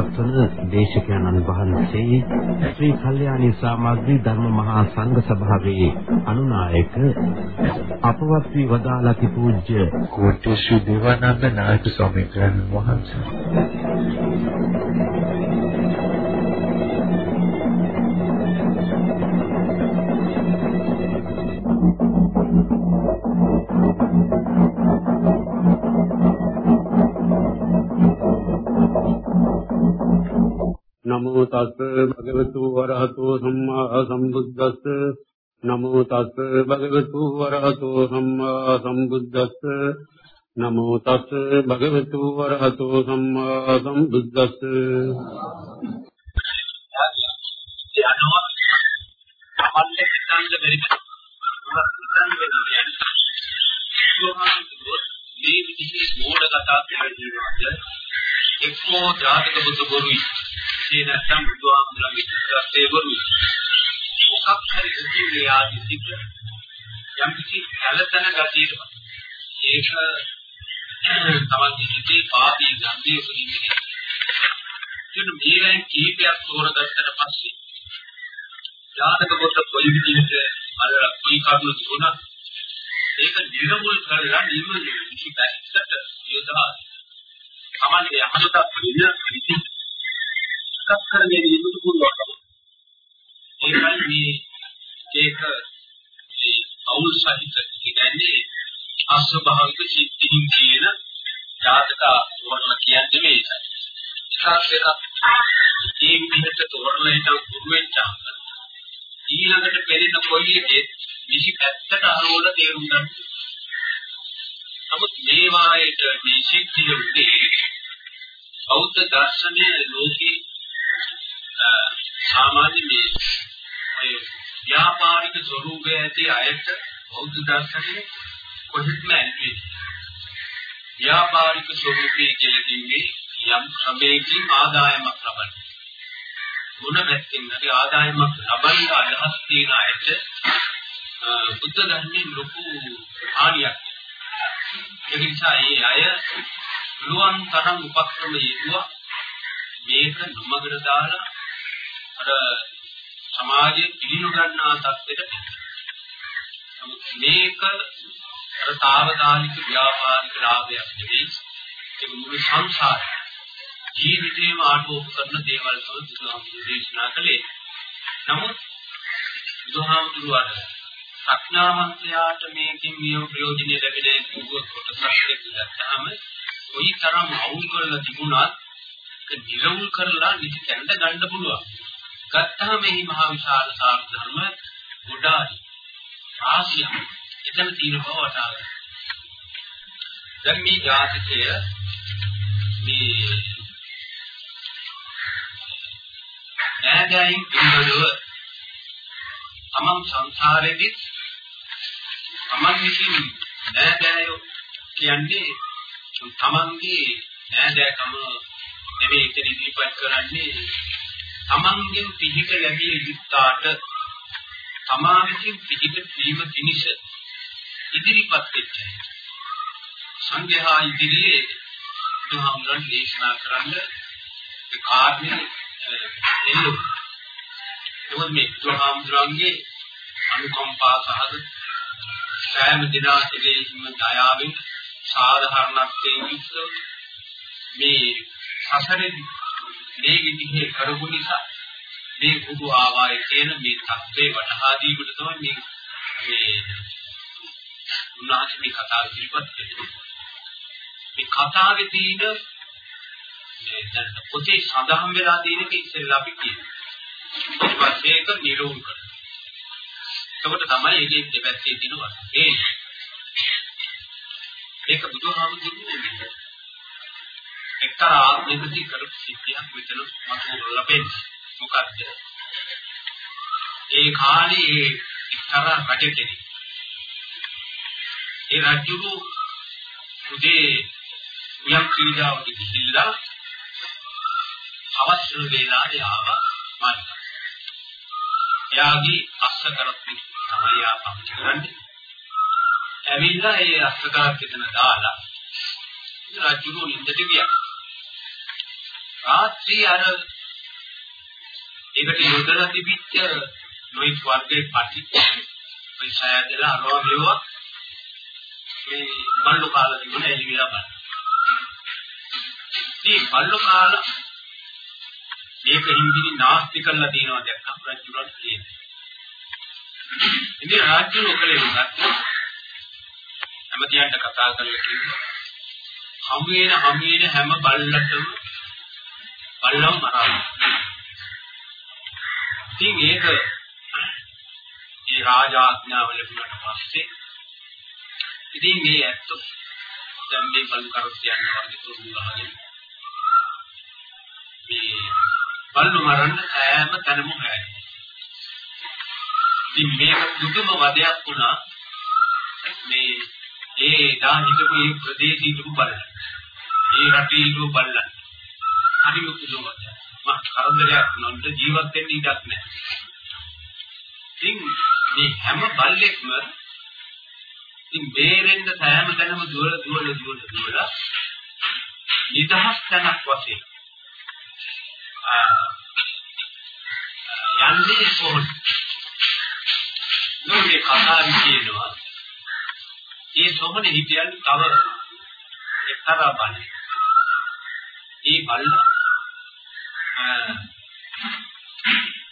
ධර්මානුශාසනාව පවත්වන දේශකයන්න් වහන්සේ ශ්‍රී කල්යාණී සමාග්‍රී ධර්ම මහා සංඝ සභාවේ අනුනායක අපවත් වී වදාළති පූජ්‍ය කෝට්ටේ ශ්‍රී දේවානන්ද නායක ස්වාමීන් වහන්සේ. නමෝ තස් භගවතු වරහතෝ සම්මා සම්බුද්දස්ස. නමෝ තස් භගවතු වරහතෝ සම්මා සම්බුද්දස්ස. නමෝ තස් භගවතු වරහතෝ සම්මා සම්බුද්දස්ස. යනවා අපල්ලේ හිතන්න බැරි මේ විදිහේ මෝඩ කතා කියනවා එක්කෝ ජාතක බුදු බොරුයි ඒ නැත්නම් බුදුහාමුදුරන්ගේ ඉස්සරහේ බොරුයි මොකක් හරි කිව්වේ ආදි සිද්ධ යම් කිසි කලතන ගතියට ඒක තමයි හිතේ පාපී ගම්බීර සුනින්නේ කියන මේලෙන් කීපයක් තෝරගත්තට පස්සේ ජාතක පොත කොයි විදිහට අර කොයි කරුණු දුණා ඒක නිර්මුල් කරලා නිර්මුල් කිසි පැත්තට යොදා සමාජයේ අනුතත් වෙන විදිහ එකක් කරගෙන ඉන්න පුළුවන්. ඒකයි මේ ඒක මේ අවුල් සහිත කියන්නේ අස්වභාවික සිද්ධීන් කියන ජාතක වර්ණ කියන්නේ මේකයි. ඒකත් ඒ විදිහට තෝරලා හිටව දුරු වෙච්චාම ඊළඟට පෙරෙන කොයි එකේ විසි පැත්තට අරවල තේරුම් ගන්න. නමුත් මේ වායයට මේ සිද්ධිය උදේ බෞද්ධ දර්ශනයේ ලෝකේ සාමාන්‍ය මේ ඒ ව්‍යාපාරික ස්වરૂපය ඇති අයට බෞද්ධ දර්ශනයේ කොහෙත්ම ඇන්නේ ව්‍යාපාරික ස්වરૂපයේ කියලා කිව්වේ යම් සමේකින් ආදායමක් ලබන. මොන පැත්තෙන් හරි ආදායමක් ලබන්න අදහස් තියෙන අයට බුද්ධ ධර්මයේ ලොකු හානියක්. ඒ නිසා ඒ අය ලුවන් තරම් උපක්‍රම යෙදුවා. මේක නොමගට දාලා අර සමාජයේ පිළිනු ගන්නා තත්ත්වෙට නමුත් මේක අර తాවකාලික ව්‍යාපාරික ලාභයක් නෙවෙයි ඒ මුළු සංසාරය ජීවිතේම ආටෝප කරන දේවල් තමයි බුදුහාමුදුරු දේශනා කළේ නමුත් බුදුහාමුදුරුවෝ ප්‍රඥාවන්තයාට මේකෙන් නියම ප්‍රයෝජනෙ ලැබෙන්නේ කිව්වොත් කොටසක් දෙකම කොයි තරම් අවුල් කරලා තිබුණත් ඒක නිරවුල් කරලා නිසි තැනට ගන්න පුළුවන්. ගත්තාම මේ මහා විශාල සාර ධර්ම ගොඩායි. රාශියක්. එතන තියෙන බව වටහා ගන්න. දැන් මේ ජාතකය මේ නෑදෑයින් පිළිබඳව තමන් සංසාරෙදි තමන් විසින් නෑදෑයෝ කියන්නේ තමන්ගේ නෑදෑකම නෙමෙයි එතන ඉදිරිපත් කරන්නේ තමන්ගෙන් පිහිට ලැබිය යුත්තාට තමා විසින් පිහිට වීම පිණිස ඉදිරිපත් වෙච්ච සංඝයා ඉදිරියේ බුදුහාමුදුරන් දේශනා කරන්න ඒ කාර්යය එල්ලු. ඒවත් මේ බුදුහාමුදුරන්ගේ අනුකම්පා සහගත සෑම දිනාටම දයාවෙන් සාධාරණත්වයෙන් යුක්තව මේ සසරේ මේ විදිහේ කරපු නිසා මේ බුදු ආවාය කියන මේ தත්ත්වේ වටහා දීකට තමයි මේ මේ උන්වහන්සේ මේ කතාව ඉදිරිපත් කළේ. මේ කතාවේ තියෙන මේ දැන් පොතේ සඳහන් වෙලා තියෙන එක ඉස්සෙල්ලා අපි කියනවා. ඊට පස්සේ ඒක නිරෝධ කරනවා. එතකොට තමයි ඒකේ දෙපැත්තේ දිනවන්නේ. ඒ ඒක බුදුහාමුදුරුවෝ එක්තරා ආත්මයකදී කරපු සිද්ධියක් මෙතන මතුවලා ලැබෙන්නේ. මොකක්ද? ඒ කාලේ එක්තරා රජකෙනෙක්. ඒ රජුගේ උදේ යම් ක්‍රීඩාවක ගිහිල්ලා අවශ්‍ය වේලාවේ ආවා මට. එයාගේ අස්ස කරපු තමයි ආපහු කරන්නේ. ඇවිල්ලා ඒ අස්තකාර කෙතන දාලා රජුගේ නිින්දට ගියා. රාත්‍රී අර ඒකට යොදලා තිබිච්ච නොයිත් වර්ගයේ පටි පයිසය දෙලා අරවා මෙවුවා මේ බල්ලු කාලා තිබුණ එළිවිලා බලන්න. ඉතින් බල්ලු කාලා මේක හින්දිනි නාස්ති කරලා දිනනවා දැක්කම රජුරත් කියන්නේ. ඉතින් රාජ්‍ය ලෝකලේ උනත් හැමතියන්ට කතා කරලා කිව්වා හමු වෙන හමු වෙන හැම බල්ලටම බල්ලව මරනවා. ඉතින් ඒක ඒ රාජාඥාව ලැබුණාට පස්සේ ඉතින් මේ ඇත්ත දැන් මේ බලු කරත් යනවා වගේ තුරු ගහගෙන මේ බලු මරන්න ඈම තනමු හැයි. ඉතින් මේක පුදුම වදයක් වුණා මේ ඒ දා හිටපු ඒ ප්‍රදේශී හිටපු බලන්න. ඒ රටේ හිටපු බලන්න. හරිම පුදුම වදයක්. මා කරදරයක් නොන්ට ජීවත් වෙන්න ඉඩක් නැහැ. ඉතින් මේ හැම බල්ලෙක්ම ඉතින් බේරෙන්න සෑම තැනම දුවල දුවල දුවල දුවල නිදහස් තැනක් වශයෙන් යන්නේ කොහොමද? නෝනේ කතාවේ කියනවා ඒ සොමනේ හිටියන් තව එක්තරා බණ. ඒ බල්ලා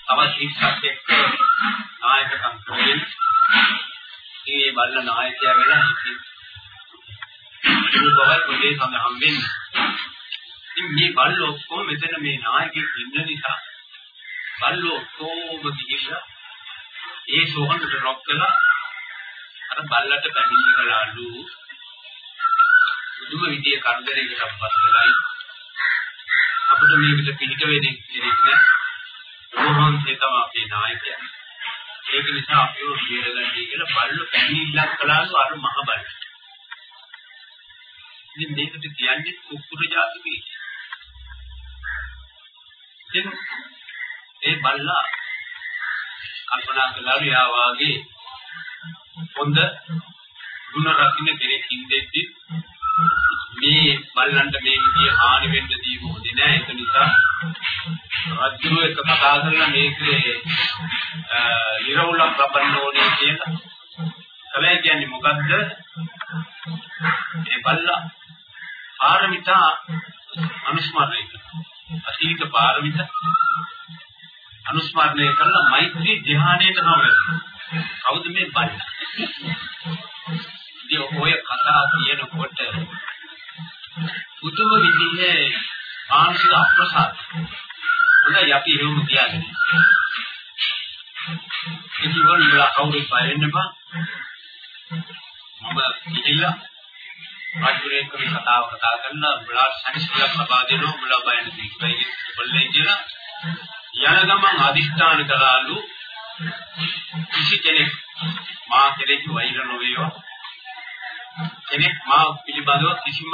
තවත් ශික්ෂක් එක්ක නායකකම් කරගෙන ඒ බල්ල නායකයා වෙලා හිටියේ. ඒ බවයි පොතේ සඳහන් වෙන්නේ. ඉතින් මේ බල්ල ඔක්කොම මෙතන මේ නායකයෙක් ඉන්න නිසා බල්ල ඔක්කොම ගිහිල්ලා ඒ සෝහනට රොක් කළා අර බල්ලට පැමිණි කළාලු මුදුම විදිය කරදරයකට අපත් වෙලායි අපිට මේකට පිළිට වෙන්නේ කෙනෙක් නෑ ඕහන්සේ තමයි අපේ නායකයා. ඒක නිසා අපිව බේරගන්නයි කියලා බල්ල පැමිණිල්ලක් කළාලු අර මහ බල්ල. ඉතින් මේකට කියන්නේ කුකුර ජාතිකයි ඉතින් ඒ බල්ලා කල්පනා කළාලු යා වාගේ හොඳ ಗುಣ රකින්න කෙනෙක් ඉඳෙද්දි එක කතා කරලා මේකේ ඉරවුලක් ලබන්න ඕනේ කියලා කලයි කියන්නේ මොකද්ද මේ බල්ලා පාරමිතා අනුස්මරණය කරනවා අතීත පාරමිතා අනුස්මරණය කරලා මෛත්‍රී ධ්‍යානයට නම කවුද මේ බල්ලා? ඉතින් ඔය කතා කියනකොට පුදුම විදිහේ මානසික අප්‍රසාද. වෙන්න බෑ. මම ඉතිලා රාජ්‍යරේ කවි කතාව කතා කරන මුලා සනිස්කලක් ලබා දෙනවා. මුලා බය නැති වෙයි බල්ලේ කියලා යන ගමන් අදිස්ථාන කළාලු කිසි කෙනෙක් මා කෙරෙහි වෛර නොවේවා. කෙනෙක් මා පිළිබඳව කිසිම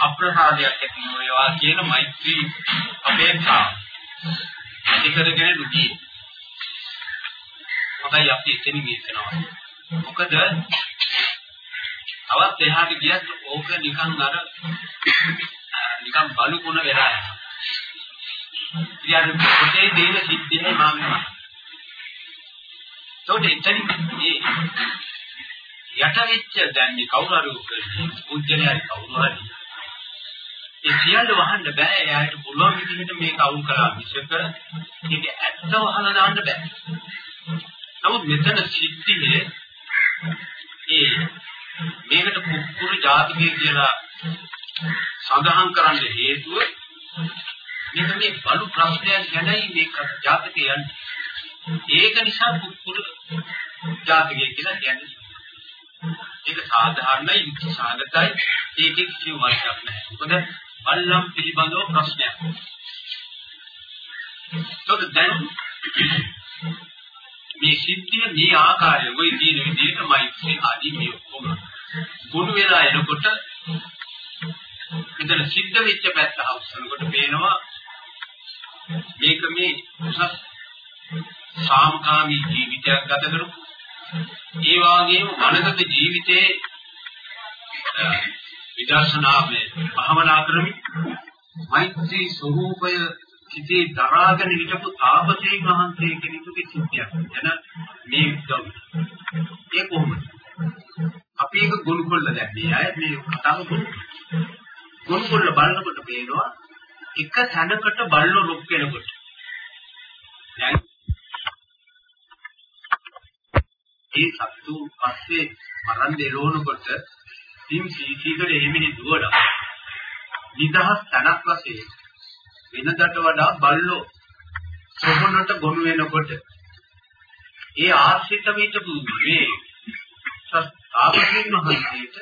අප්‍රසාදයක් ඇති නොවේවා කියන මෛත්‍රී අපේක්ෂාව. ඇති කරගෙන දුකී මොකයි අපි එතනින් ඉස්සනවා. මොකද තවත් එහාට ගියත් ඕක නිකන් අර නිකන් බලුකුණ වෙලා යනවා. ඉතින් පොතේ දේන සිද්ධියයි මාන්නේ ඒකට එතනින් මේ යට වෙච්ච දැන් මේ කවුරු හරි පුජ්‍යලයි කවුරු හරි. ඒ සියල්ල වහන්න බෑ. එයාට පුළුවන් විදිහට මේක අවුල් කරලා මිසක ඒක ඇත්ත වහලා දාන්න බෑ. නමුත් මෙතන සිද්ධියේ ඒ මේකට කුකුරු ජාතිකය කියලා සඳහන් කරන්න හේතුව මෙන්න මේ බලු ප්‍රශ්නයක් ගැනයි මේ ජාතකය යන්නේ ඒක නිසා කුකුරු ජාතකය කියලා කියන්නේ. ඒක සාධාරණයි යුක්ති සාගතයි ඒකේ කිසිම වරදක් නැහැ. මොකද අල්ලම් පිළිබඳව ප්‍රශ්නයක්. තොද දැන් මේ සිද්ධිය මේ ආකාරය ওই දින විදිහට මෛත්‍රී ආදී මේ ඔක්කොම ගොනු වෙලා එනකොට ඉතන සිද්ධ වෙච්ච පැත්ත හවුස්නකොට පේනවා මේක මේ උසස් සාමකාමී ජීවිතයක් ගත කරපු. ඒ වගේම මනසක ජීවිතයේ විදර්ශනාවේ භාවනා කරමින් මෛත්‍රී ස්වરૂපය සිටේ දරාගෙන හිටපු තාපසී මහන්සිය කෙනෙකුගේ සිද්ධියක්. එන මේ උදව්. ඒ කොහොමද? අපි ඒක ගොනුකොල්ල දැන් මේ අය මේ කතාව ගොනුකොල්ල බලනකොට පේනවා එක තැනකට බල්ලෝ රුක් වෙනකොට. දැන් ඒ සත්තු පස්සේ මරන් දෙලෝනකොට තින් සීසීකට එමිනි දුවලා නිදහස් තනක් වශයෙන් වෙනදට වඩා බල්ලෝ සොහොනට ගොනු වෙනකොට ඒ ආශ්‍රිත විටපු මේ ආපසින් මහන්සියට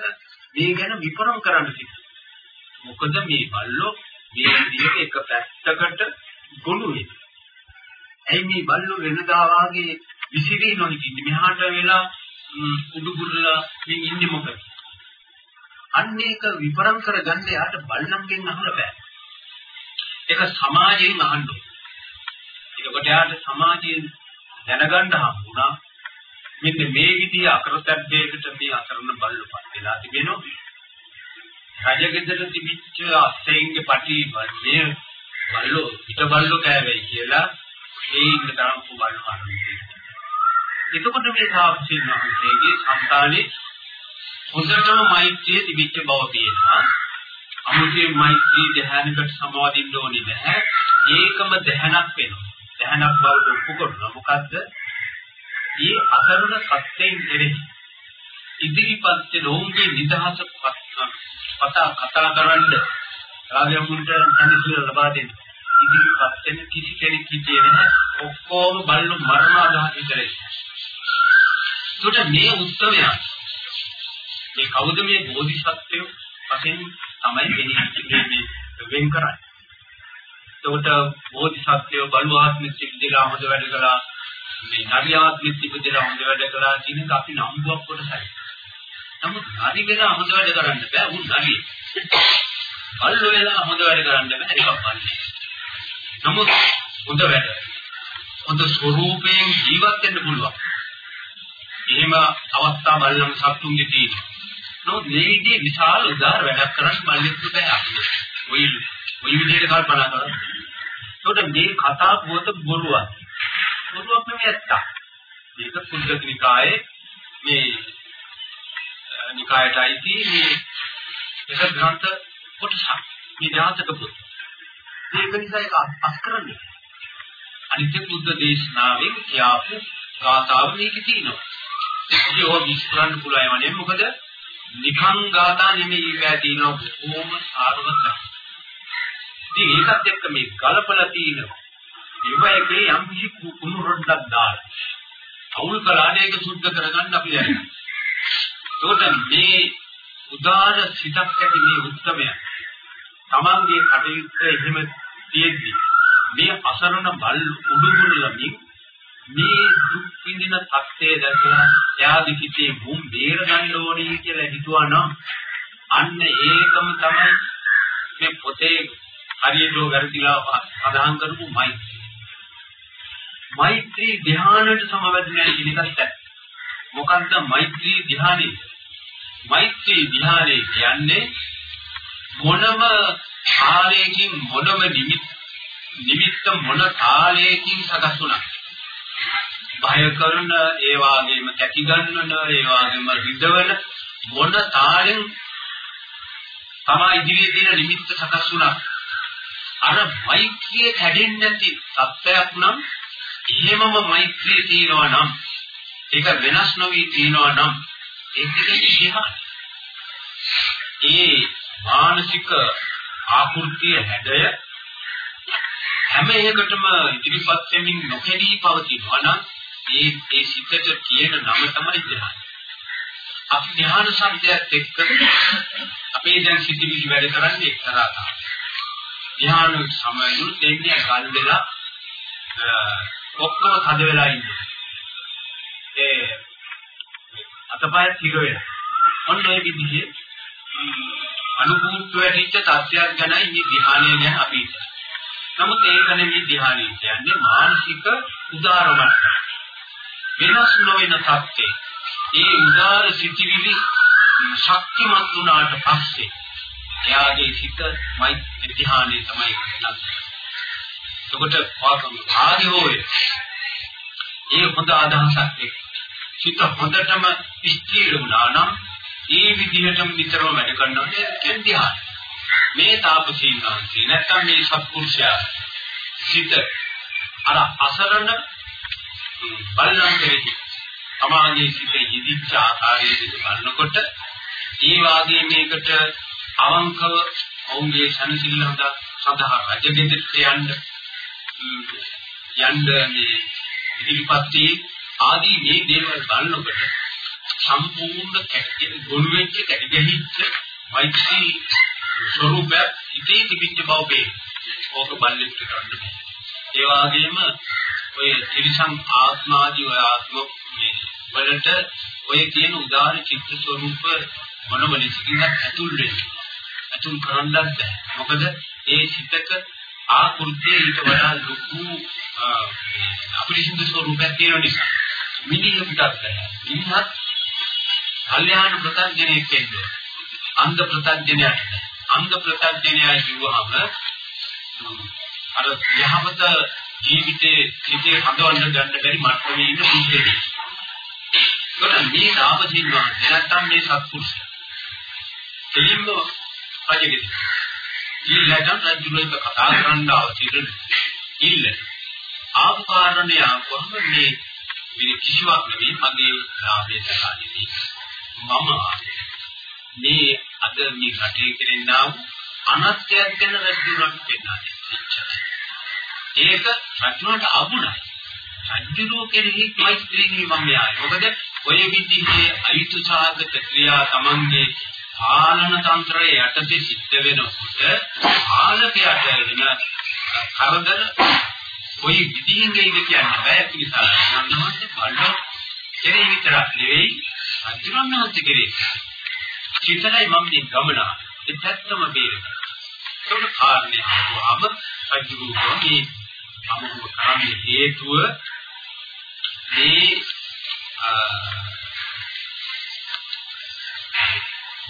මේ ගැන විපරම් කරන්න සිද්ධ. මොකද මේ බල්ලෝ මේ විදිහට එක පැත්තකට ගොනු වෙනවා. ඇයි මේ බල්ලෝ වෙනදා වාගේ විසිරී නොහිටින්නේ මෙහාට වෙලා උඩුගුරුලා මින් ඉන්නේ මොකද? අන්න ඒක විපරම් කරගන්න යාට බල්ලන්ගෙන් අහන්න බෑ. ඒක සමාජයෙන් අහන්න ඕනේ. ඒකට යාට සමාජයෙන් දැනගන්න හම්බුණා මෙන්න මේ විදිහ අකරතැබ්බයකට මේ අකරණ බල්ලපත් වෙලා තිබෙනවා. රජගෙදර තිබිච්ච අස්සෙන්ගේ පටි මේ බල්ලෝ පිට බල්ලෝ කෑවේ කියලා ඒ ඉන්න තරම් කුබල් කරන්නේ. එතකොට මේ සාක්ෂි මහන්සේගේ సంతානේ හොඳටම මෛත්‍රිය තිබිච්ච බව තියෙනවා. අමුතේ මෛත්‍රී ධ්‍යානකට සමාදින්න ඕනේ නැහැ. ඒකම ධ්‍යානක් වෙනවා. ධ්‍යානක් බවට ඔප්පු කරනවා. මොකද්ද? මේ අකරුණ සත්‍යයෙන් කෙරෙහි ඉදිරිපත් වෙන ඔවුන්ගේ නිදහස කතා කතා කරන්න රාජ්‍යමුන්ට තනිසිර ලබා දෙන්න. ඉදිරිපත් වෙන කිසි කෙනෙක් හිටියේ නැහැ. ඔක්කොම බල්ලු මරණ අදහස් විතරයි. ඒකට මේ උත්සවය මේ කවුද මේ බෝධිසත්වයෝ වශයෙන් තමයි වෙන්නේ මේ වෙන් කරන්නේ. එතකොට බෝධිසත්වයෝ බලවාත්මික සිද්ධිලා හොඳ වැඩ කළා. මේ නරියාත්මික සිද්ධිලා හොඳ වැඩ කළා කියන එක අපි නම්බුවක් කොටසයි. නමුත් හරි වෙලා හොඳ වැඩ කරන්න බෑ උන් හරි. බල්ලෝ වෙලා හොඳ වැඩ කරන්න බෑ ඒක බලන්න. නමුත් හොඳ වැඩ. හොඳ ස්වરૂපයෙන් ජීවත් වෙන්න පුළුවන්. එහෙම අවස්ථා බලන්න සතුන්ගේ තියෙනවා. නමුත් මේ විදිහේ විශාල උදාර වැඩක් කරන්න මල්ලෙත් බෑ අපිට. ඔය ඔය විදිහට කල්පනා කරා. ඒකට මේ කතා පුවත බොරුවක්. බොරුවක් නෙමෙයි ඇත්ත. මේක සුද්ධ නිකායේ මේ නිකායටයි තියෙන්නේ එක ග්‍රන්ථ කොටසක්. මේ ඥාතක පොත. ඒක නිසා ඒක අස් කරන්නේ. අනිත්‍ය බුද්ධ දේශනාවෙන් කියාපු ගාථාව මේකේ තියෙනවා. ඒක ඕක විස්තරන්න පුළුවන් වනේ මොකද නිකං ගාථා නෙමෙයි ඒකේ තියෙනවා බොහොම සාරවත්. ඉතින් ඒකත් එක්ක මේ කලපලා තියෙනවා. ඒවයේ යම් කිසි කුණු රොඩක් දාලා. අවුල් කළාට ඒක සුද්ධ කරගන්න අපි දැනගන්න. ඒකට මේ උදාන සිතක් ඇති මේ උත්සවය තමන්ගේ කටයුත්ත එහෙම තියෙද්දි මේ අසරණ බල් උඩුමුලමින් මේ දුක් විඳින තත්ත්වය දැකලා එයාගේ හිතේ මුම් බේර ගන්න ඕනේ කියලා හිතුවා නම් අන්න ඒකම තමයි මේ පොතේ හරියට වැරදිලා සඳහන් කරපු මෛත්‍රී. මෛත්‍රී ධ්‍යානයට සමවැදුනේ කියන එකත් මොකද්ද මෛත්‍රී ධ්‍යානෙ? මෛත්‍රී ධ්‍යානෙ කියන්නේ මොනම කාලයකින් මොනම නිමිත්ත මොන කාලයකින් සකස් වුණා. බය කරන ඒ වගේම කැටි ගන්නන ඒ වගේම රිදවන මොන තාලෙන් තමයි ඉදිරියේ තියෙන නිමිත්ත සකස් වුණා. අර මෛත්‍රිය කැඩෙන්නේ නැති තත්ත්වයක් නම් එහෙමම මෛත්‍රිය තියෙනවා නම් ඒක වෙනස් නොවි තියෙනවා නම් ඒක කියන්නේ ඒ මානසික ආකෘතිය හැඩය හැම එකකටම ඉදිරිපත් වෙමින් නොකැඩී පවතිනවා නම් ඒ ඒ සිතට කියන නම තමයි ධ්‍යාන. අපි ධ්‍යාන શબ્දයක් එක්ක අපේ දැන් සිතිවිලි වැඩ කරන්නේ එක්තරා තමයි. ධ්‍යාන සමයුත් දෙන්නේ ගල් වෙලා ඔක්කොම හද වෙලා ඉන්නේ. ඒ අතපය තිර වෙනවා. ඔන්න ඒ විදිහේ අනුභූත වෙච්ච තත්ත්වයක් ගැනයි මේ ධ්‍යානය ගැන අපි හිතන්නේ. නමුත් ඒක නෙමෙයි ධ්‍යානය කියන්නේ මානසික උදාරමත් වෙනස් නොවන තත්ත්වේ ඒ උදාර සිතිවිලි ශක්තිමත් වුණාට පස්සේ එයාගේ සිත මෛත්‍රී ධ්‍යානෙ තමයි නැත්නම්. එතකොට වාකම ආදිෝය. ඒ හොඳ අදහසක් එක්ක සිත හොඳටම ස්ථිර වුණා නම් ඒ විදිහටම විතරම වැඩ කරනවා කියන්නේ ධ්‍යාන. මේ තාපසීන් වහන්සේ නැත්තම් මේ සත්පුරුෂයා සිත අර අසරණ බලනකෙහි තමාගේ සිතේ ඉදිච්ච ආකාරයේ දිහ බලනකොට ඒ වාගේ මේකට අවංකව ඔවුන්ගේ සනසිල්ල සඳහා රජගෙදරට යන්න යන්න මේ ඉදිරිපත් වී ආදී මේ දේවල් බලනකොට සම්පූර්ණ කැටි ගොනු වෙච්ච කැටි ගැහිච්ච මෛත්‍රී ස්වરૂපය ඉතේ තිබිච්ච බව පේන. ඕක බලන්න කරන්න බෑ. ඒ වගේම ඔය ත්‍රිසං ආත්මාදී ඔය ආත්ම වලට ඔය කියන උදාන චිත්ත ස්වરૂප මොනම ලෙසකින්වත් ඇතුල් වෙන්නේ. ඇතුල් කරන්නත් බෑ. මොකද ඒ චිත්තක ආකෘතිය ඊට වඩා ලොකු අපරිසිද්ධ ස්වરૂපයක් තියෙන නිසා. මිනිහෙකුට බෑ. ඉන්නත් කල්යාණ ප්‍රත්‍යඥයෙක් වෙන්නේ. අන්ධ ප්‍රත්‍යඥයෙක්. අන්ධ ප්‍රත්‍යඥයෙක් කිව්වහම අර යහමත ජීවිතයේ සිටේ හදවන්න ගන්න බැරි මට්ටමේ ඉන්න පුද්ගලෙක්. ඒකට මේ නාමජීව නැත්තම් මේ සත්පුරුෂය. දෙලින්ම රජගෙදි. ඊළඟට රජුලක කතා කරන්න අවශ්‍ය ඉල්ල. ආපු කාරණේ ආවම මේ මේ කිසිවක් නෙවෙයි මගේ රාමයේ සලාදීදී. මම මේ අද මේ රටේ කෙරෙනා අනත්‍යයක් ගැන රජුලන්ට පෙන්නන්නේ. ඒක රජුලන්ට අබුණයි. රජුලෝ කෙරෙහි මෛත්‍රී මම යායි. මොකද ඔය විදිහේ අයුතු සාධක ක්‍රියා තමන්ගේ පාලන තන්ත්‍රය යටතේ සිද්ධ වෙනකොට පාලකයාට වෙන කරදර කොයි විදිහින් ගේද කියන්න බෑ ඒ නිසා නන්නවත් බලන කෙරේ විතරක් නෙවෙයි අජුරන්නවත් කෙරේ චිතනයි මම මේ ගමන. ඒ පැත්තම බේරෙන්න ඒක කාරණේ. වහම අජුරුගේ අමුම කරන්නේ හේතුව මේ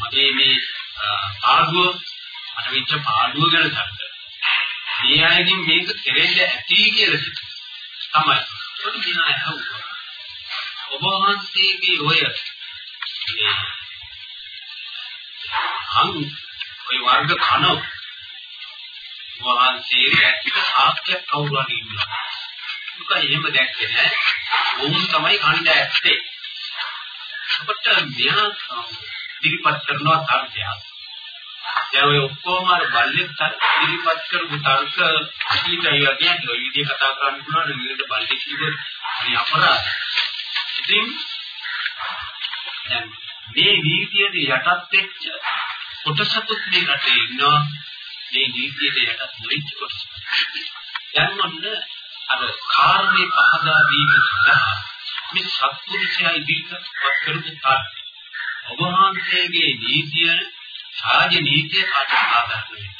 මගේ මේ ආඩුව මට වෙච්ච පාඩුව ගැන ගන්න. මේ අයකින් මේක කෙරෙන්න ඇති කියලා සිත. තමයි. ඒක දිනා ඇහුවා. ඔබ වහන්සේගේ ඔය මේ අං ඔය වර්ග කන වහන්සේ ඇත්ත සාක්ෂියක් කවුරු හරි ඉන්නවා. ඒක එහෙම දැක්කේ නෑ. වුන් තමයි කණ්ඩ ඇත්තේ. අපිට මෙහා ඉදිරිපත් කරනවා තර්කයක්. දැන් ඔය ඔක්කොම අර බල්ලෙක් ඉදිරිපත් කරපු තර්ක අසීතයි වගේ ඔය විදිහ කතා කරන්න පුළුවන් නෙවෙයි බල්ලෙක් කිව්වොත් මේ අපරාධ. ඉතින් දැන් මේ නීතියට යටත් වෙච්ච කොටසකුත් මේ රටේ ඉන්නවා මේ නීතියට යටත් නොවෙච්ච කොටස. දැන් මොන්න අර කාර්මේ පහදා දීම සඳහා මේ සත්පුරුෂයා ඉදිරිපත් කරපු තර්ක ඔබ වහන්සේගේ නීතිය රාජ නීතිය කාට සාධාරණ වෙන්නේ.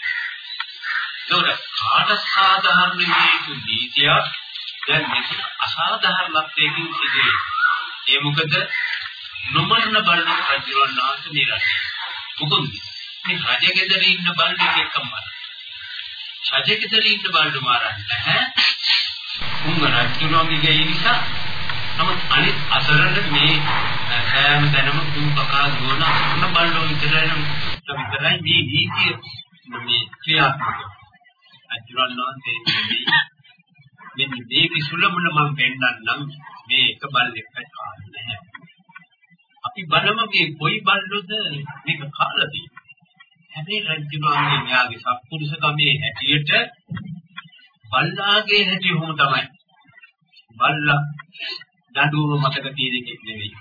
ඒකට කාට සාධාරණ වේතු නීතිය දැන් මෙතන අසාධාරණත්වයකින් සිදුවේ. ඒ මොකද නොමරණ බලන රජවන්නාන්ත මේ රටේ. මොකද මේ රජගෙදර ඉන්න බලන්නේ එක්කම බලන්න. රජගෙදර ඉන්න බලන්න මාරන්නේ නැහැ. උංග රජුණෝගේ නිසා නමුත් අනිත් අසරණ මේ හැම තැනම තුන් පකා දුවන අසරණ බල්ලෝ විතරයි විතරයි මේ නීතිය මේ ක්‍රියාත්මක අජුරන්නාන්තේ මේ මෙන්න මේ කිසුලමුල මම පෙන්නන්නම් මේ එක බල්ලෙක් කාන්නේ නැහැ අපි බලමු මේ කොයි බල්ලොද මේක කාලා තියෙන්නේ හැබැයි රජුණන්ගේ මෙයාගේ සත්පුරුෂකමේ හැටියට බල්ලාගේ හැටි හොම තමයි බල්ලා දඬුවම මතක තියෙන එකෙක් නෙවෙයි.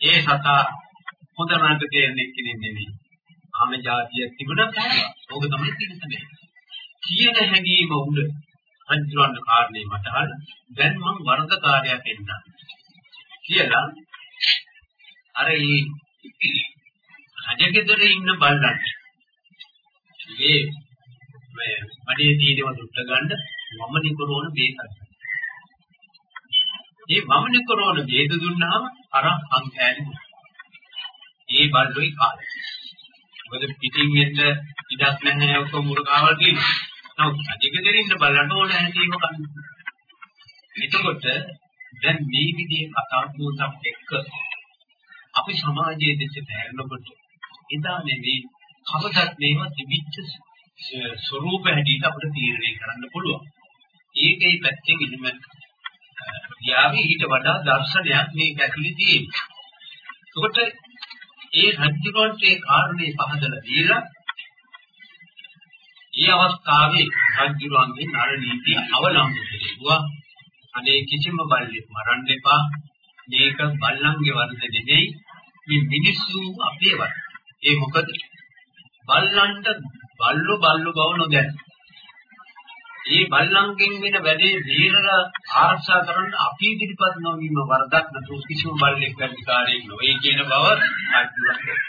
ඒ සතා හොඳ නරක දෙන්නේ කෙනෙක් නෙවෙයි. ආම જાතිය තිබුණත් ඕක තමයි තිරසනේ. කියන හැඟීම උඩ අන්තිවන්න කාරණේ මට අහන්න දැන් මම වරදකාරයා දෙන්න. කියලා අර ඒ රජගෙදරේ ඉන්න බල්ලන්ට මේ මේ මඩේ තියෙනව දුට්ට ගන්න මම නිකරෝන බේසක්. මේ වමන කරන වේද දුන්නාම අර අංකෑලි. ඒ බල්ලෝයි කාලේ. මොකද පිටින් එන්න ඉඩක් නැහැ ඔක මුරගාවල් කියන්නේ. නමුත් අධිකදරින්ද බලන්න ඕන හැටි ඒක කන්න. එතකොට දැන් මේ විදිහේ කතා පුවතක් එක්ක අපි සමාජයේ දෙස බැලනකොට එදා නෙවෙයි කවදත් මේවා තිබිච්ච ස්වરૂප හැටියට අපිට තීරණය කරන්න පුළුවන්. ඒකේ පැත්තෙන් ඉතින් යාවි ඊට වඩා දර්ශනයක් මේක ඇතුලේ තියෙනවා. එතකොට ඒ රජුගන්ට ඒ කාරණේ පහදලා දීලා ඒ අවස්ථාවේ රජුගන්ගේ නර නීතිය අවලංගු කෙරුවා. අනේ කිසිම බල්ලෙක් මරන්න එපා. මේක බල්ලන්ගේ වරද නෙමෙයි. මේ මිනිස්සු අපේ වරද. ඒ මොකද බල්ලන්ට බල්ලෝ බල්ලෝ බව නොදැන. ඒ බල්ලන්ගෙන් වෙන වැඩේ දීරලා ආරක්ෂා කරන්න අපි ඉදිරිපත් නොවීම වරදක් නතු කිසිම බල්ලෙක් වැඩිකාරයෙක් නොවේ කියන බව අත්දැකීම.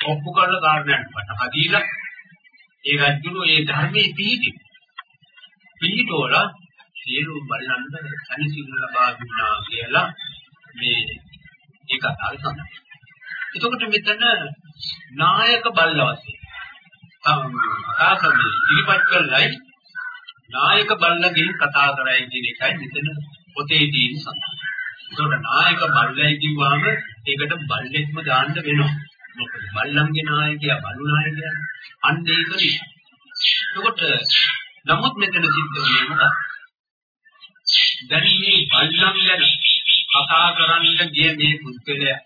ඔප්පු කරන කාරණයක් මට හදීලා ඒ රජුණු ඒ ධර්මයේ පිහිටි. පිහිටෝල සියලු බල්ලන්ට සනිසිල් ලබා දුන්නා කියලා මේ ඒ කතාව සඳහන්. එතකොට මෙතන නායක බල්ල වශයෙන් ආකමී ඉරිපත් කළයි නායක බල්ලගෙන් කතා කරයි කියන එකයි මෙතන පොතේ තියෙන සඳහන්. ඒකට නායක බල්ලයි කිව්වම ඒකට බල්ලෙක්ම දාන්න වෙනවා. මොකද බල්ලන්ගේ නායකයා බලු නායකයා. අන්න ඒක නිසා. එතකොට නමුත් මෙතන සිද්ධ වෙන්නේ මොකක්ද? දැන් මේ බල්ලන් ගැන කතා කරන්න ගිය මේ පුද්ගලයා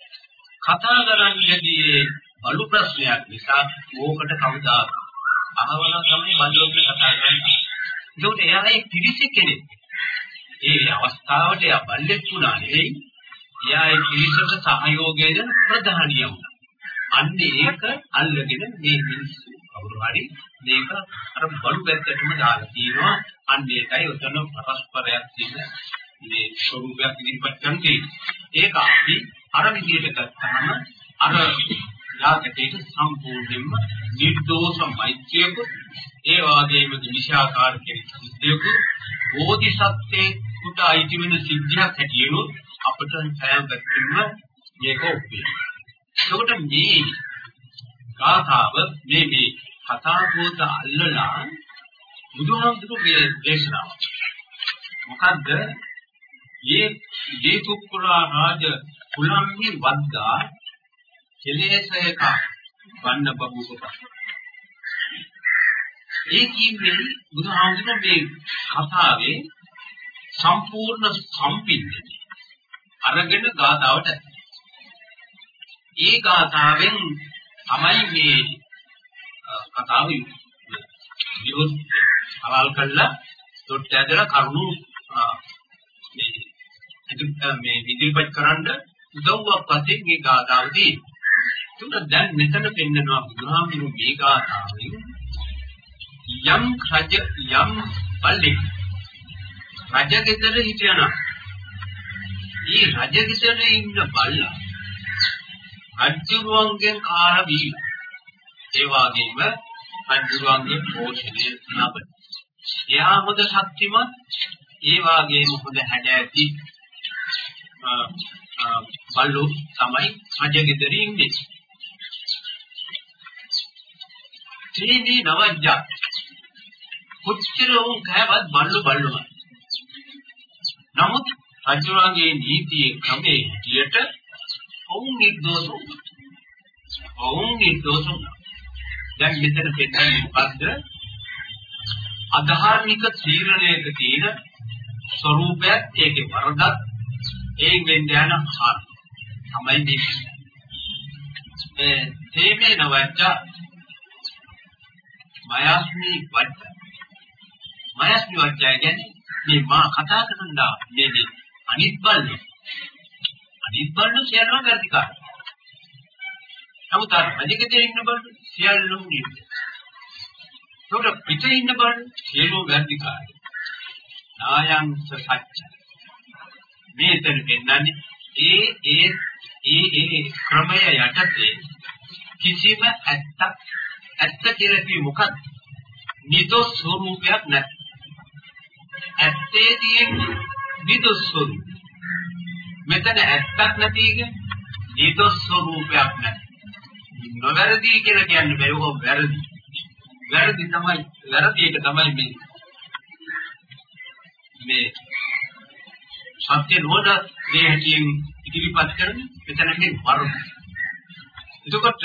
කතා කරන්න ගියේ බලු ප්‍රශ්නයක් නිසා ඕකට කවුදා අහවලා තමයි බල්ලෝගේ කතා කරන්නේ. ඒකට එයා ඒ පිරිස කෙනෙක්. ඒ අවස්ථාවට එයා බල්ලෙක් වුණා නෙවෙයි. එයා ඒ පිරිසට සහයෝගයෙන් ප්‍රධානිය වුණා. අන්න ඒක අල්ලගෙන මේ මිනිස්සු කවුරු හරි මේක අර බලු පැත්තටම දාලා තියෙනවා. අන්න ඒකයි උතන පරස්පරයක් තියෙන මේ ස්වરૂපයක් ඉදිරිපත් කරන්නේ. ඒක අපි අර විදිහට ගත්තාම අර යාකටේක සම්පූර්ණයෙන්ම නිර්දෝෂ මෛත්‍රියක ඒ වගේම විශාකාර කෙනෙක් සිද්ධියක බෝධිසත්වයේ කුට අයිති වෙන සිද්ධියක් හැටියෙනොත් අපට සෑම පැත්තකින්ම මේක ඔප්පේ. ඒකට මේ ගාථාව මේ මේ කතා පොත අල්ලලා බුදුහාමුදුරුගේ දේශනාව. මොකද්ද? ये ये කුකුරා රාජ කුලම්හි වද්දා කෙලෙසයක වන්න බබුසක ඒ කියන්නේ බුදුහාමුදුරුවෝ මේ කතාවේ සම්පූර්ණ සම්පින්දනය අරගෙන ගාතාවට ඒ ගාතාවෙන් තමයි මේ කතාව විරුද්ධ අවල් කළා දොට්ට ඇදලා කරුණු මේ මේ ඉදිරිපත් කරන්න උදව්වක් වශයෙන් මේ ගාතාව තියෙනවා. ඒකට දැන් මෙතන පෙන්නනවා බුදුහාමුදුරු මේ ගාතාවෙන් යම් රජ යම් පල්ලෙක් රජගෙදර හිටියනම් ඒ රජගෙදර ඉන්න බල්ලා රජුරුවන්ගෙන් කාලා බීලා ඒ වගේම රජුරුවන්ගේ පෝෂණය ලබන. එයා හොඳ ශක්තිමත් ඒ වගේම හොඳ හැඩ ඇති බල්ලෝ තමයි රජගෙදර ඉන්නේ. ත්‍රිදී නවජ්ජ කොච්චර උන් කෑවත් බල්ලෝ බල්ලෝමයි. නමුත් රජුගේ නීතියේ ක්‍රමයේ හැටියට ඔවුන් නිර්දෝෂ වුණා. ඔවුන් නිර්දෝෂ වුණා. දැන් මෙතන පෙන්නන්නේ මොකද්ද? අධාර්මික තීරණයක තියෙන ස්වરૂපයක් ඒකේ වරදක් ඒ වෙන්න යන හාත් තමයි මේ ඒ තේමේ නවච්ච මයස්මි වච්ච මයස්මි වච්ච කියන්නේ මේ මා කතා කරන මේ මේ අනිත් බල්ල අනිත් බල්ල සියල්ලම වැඩිකාර නමුත් අර රජකේ ඉන්න බල්ල සියල්ලම නිර්ද ඒකට පිටේ ඉන්න බල්ල සියල්ලම වැඩිකාර නායං සත්‍ය. මේතන පෙන්නන්නේ ඒ ඒ ඒ ඒ ක්‍රමය යටතේ කිසිම ඇත්තක් ඇත්ත කියලා කිව්වේ මොකක්ද? නිදොස් ස්වરૂපයක් නැත. ඇත්තේදී නිදොස් ස්වરૂප. මෙතන ඇත්තක් නැති එක නිදොස් ස්වરૂපයක් නැත. නොවැරදි කියලා කියන්නේ බෑ ඔහොම වැරදි. වැරදි තමයි වැරදි එක තමයි මේ මේ සත්‍ය නොවන දේ හැටියෙන් ඉදිරිපත් කරන මෙතන මේ වරද. එතකොට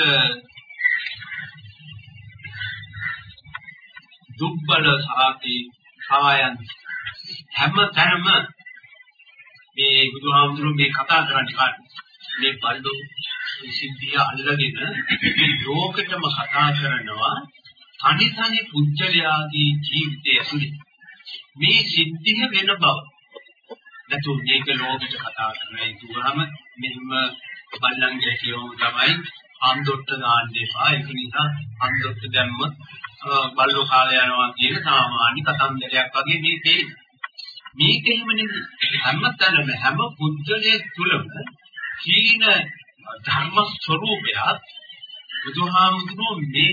දුබ්බල සාති සායන් හැම තැනම මේ බුදුහාමුදුරුවෝ මේ කතා කරන්නේ කාටද? මේ බල්ලෝ සිද්ධිය අල්ලගෙන මේ ලෝකෙටම කතා කරනවා තනි තනි පුජ්‍යලයාගේ ජීවිතය ඇතුළේ මේ සිද්ධිය වෙන බව. නැතු මේක ලෝකෙට කතා කරන්නේ දුරම මෙහෙම බල්ලන්ගේ කියවම තමයි අන්දොට්ට දාන්න එපා. ඒක නිසා අන්දොට්ට දැම්මොත් බල්ලෝ කාලය යනවා කියන සාමාන්‍ය කතන්දරයක් වගේ මේ තේරෙන්නේ. මේක එහෙම නෙමෙයි. හැමතැනම හැම පුද්ගලයෙක් තුළම සීන ධර්ම ස්වરૂපයක් බුදුහාමුදුරුවෝ මේ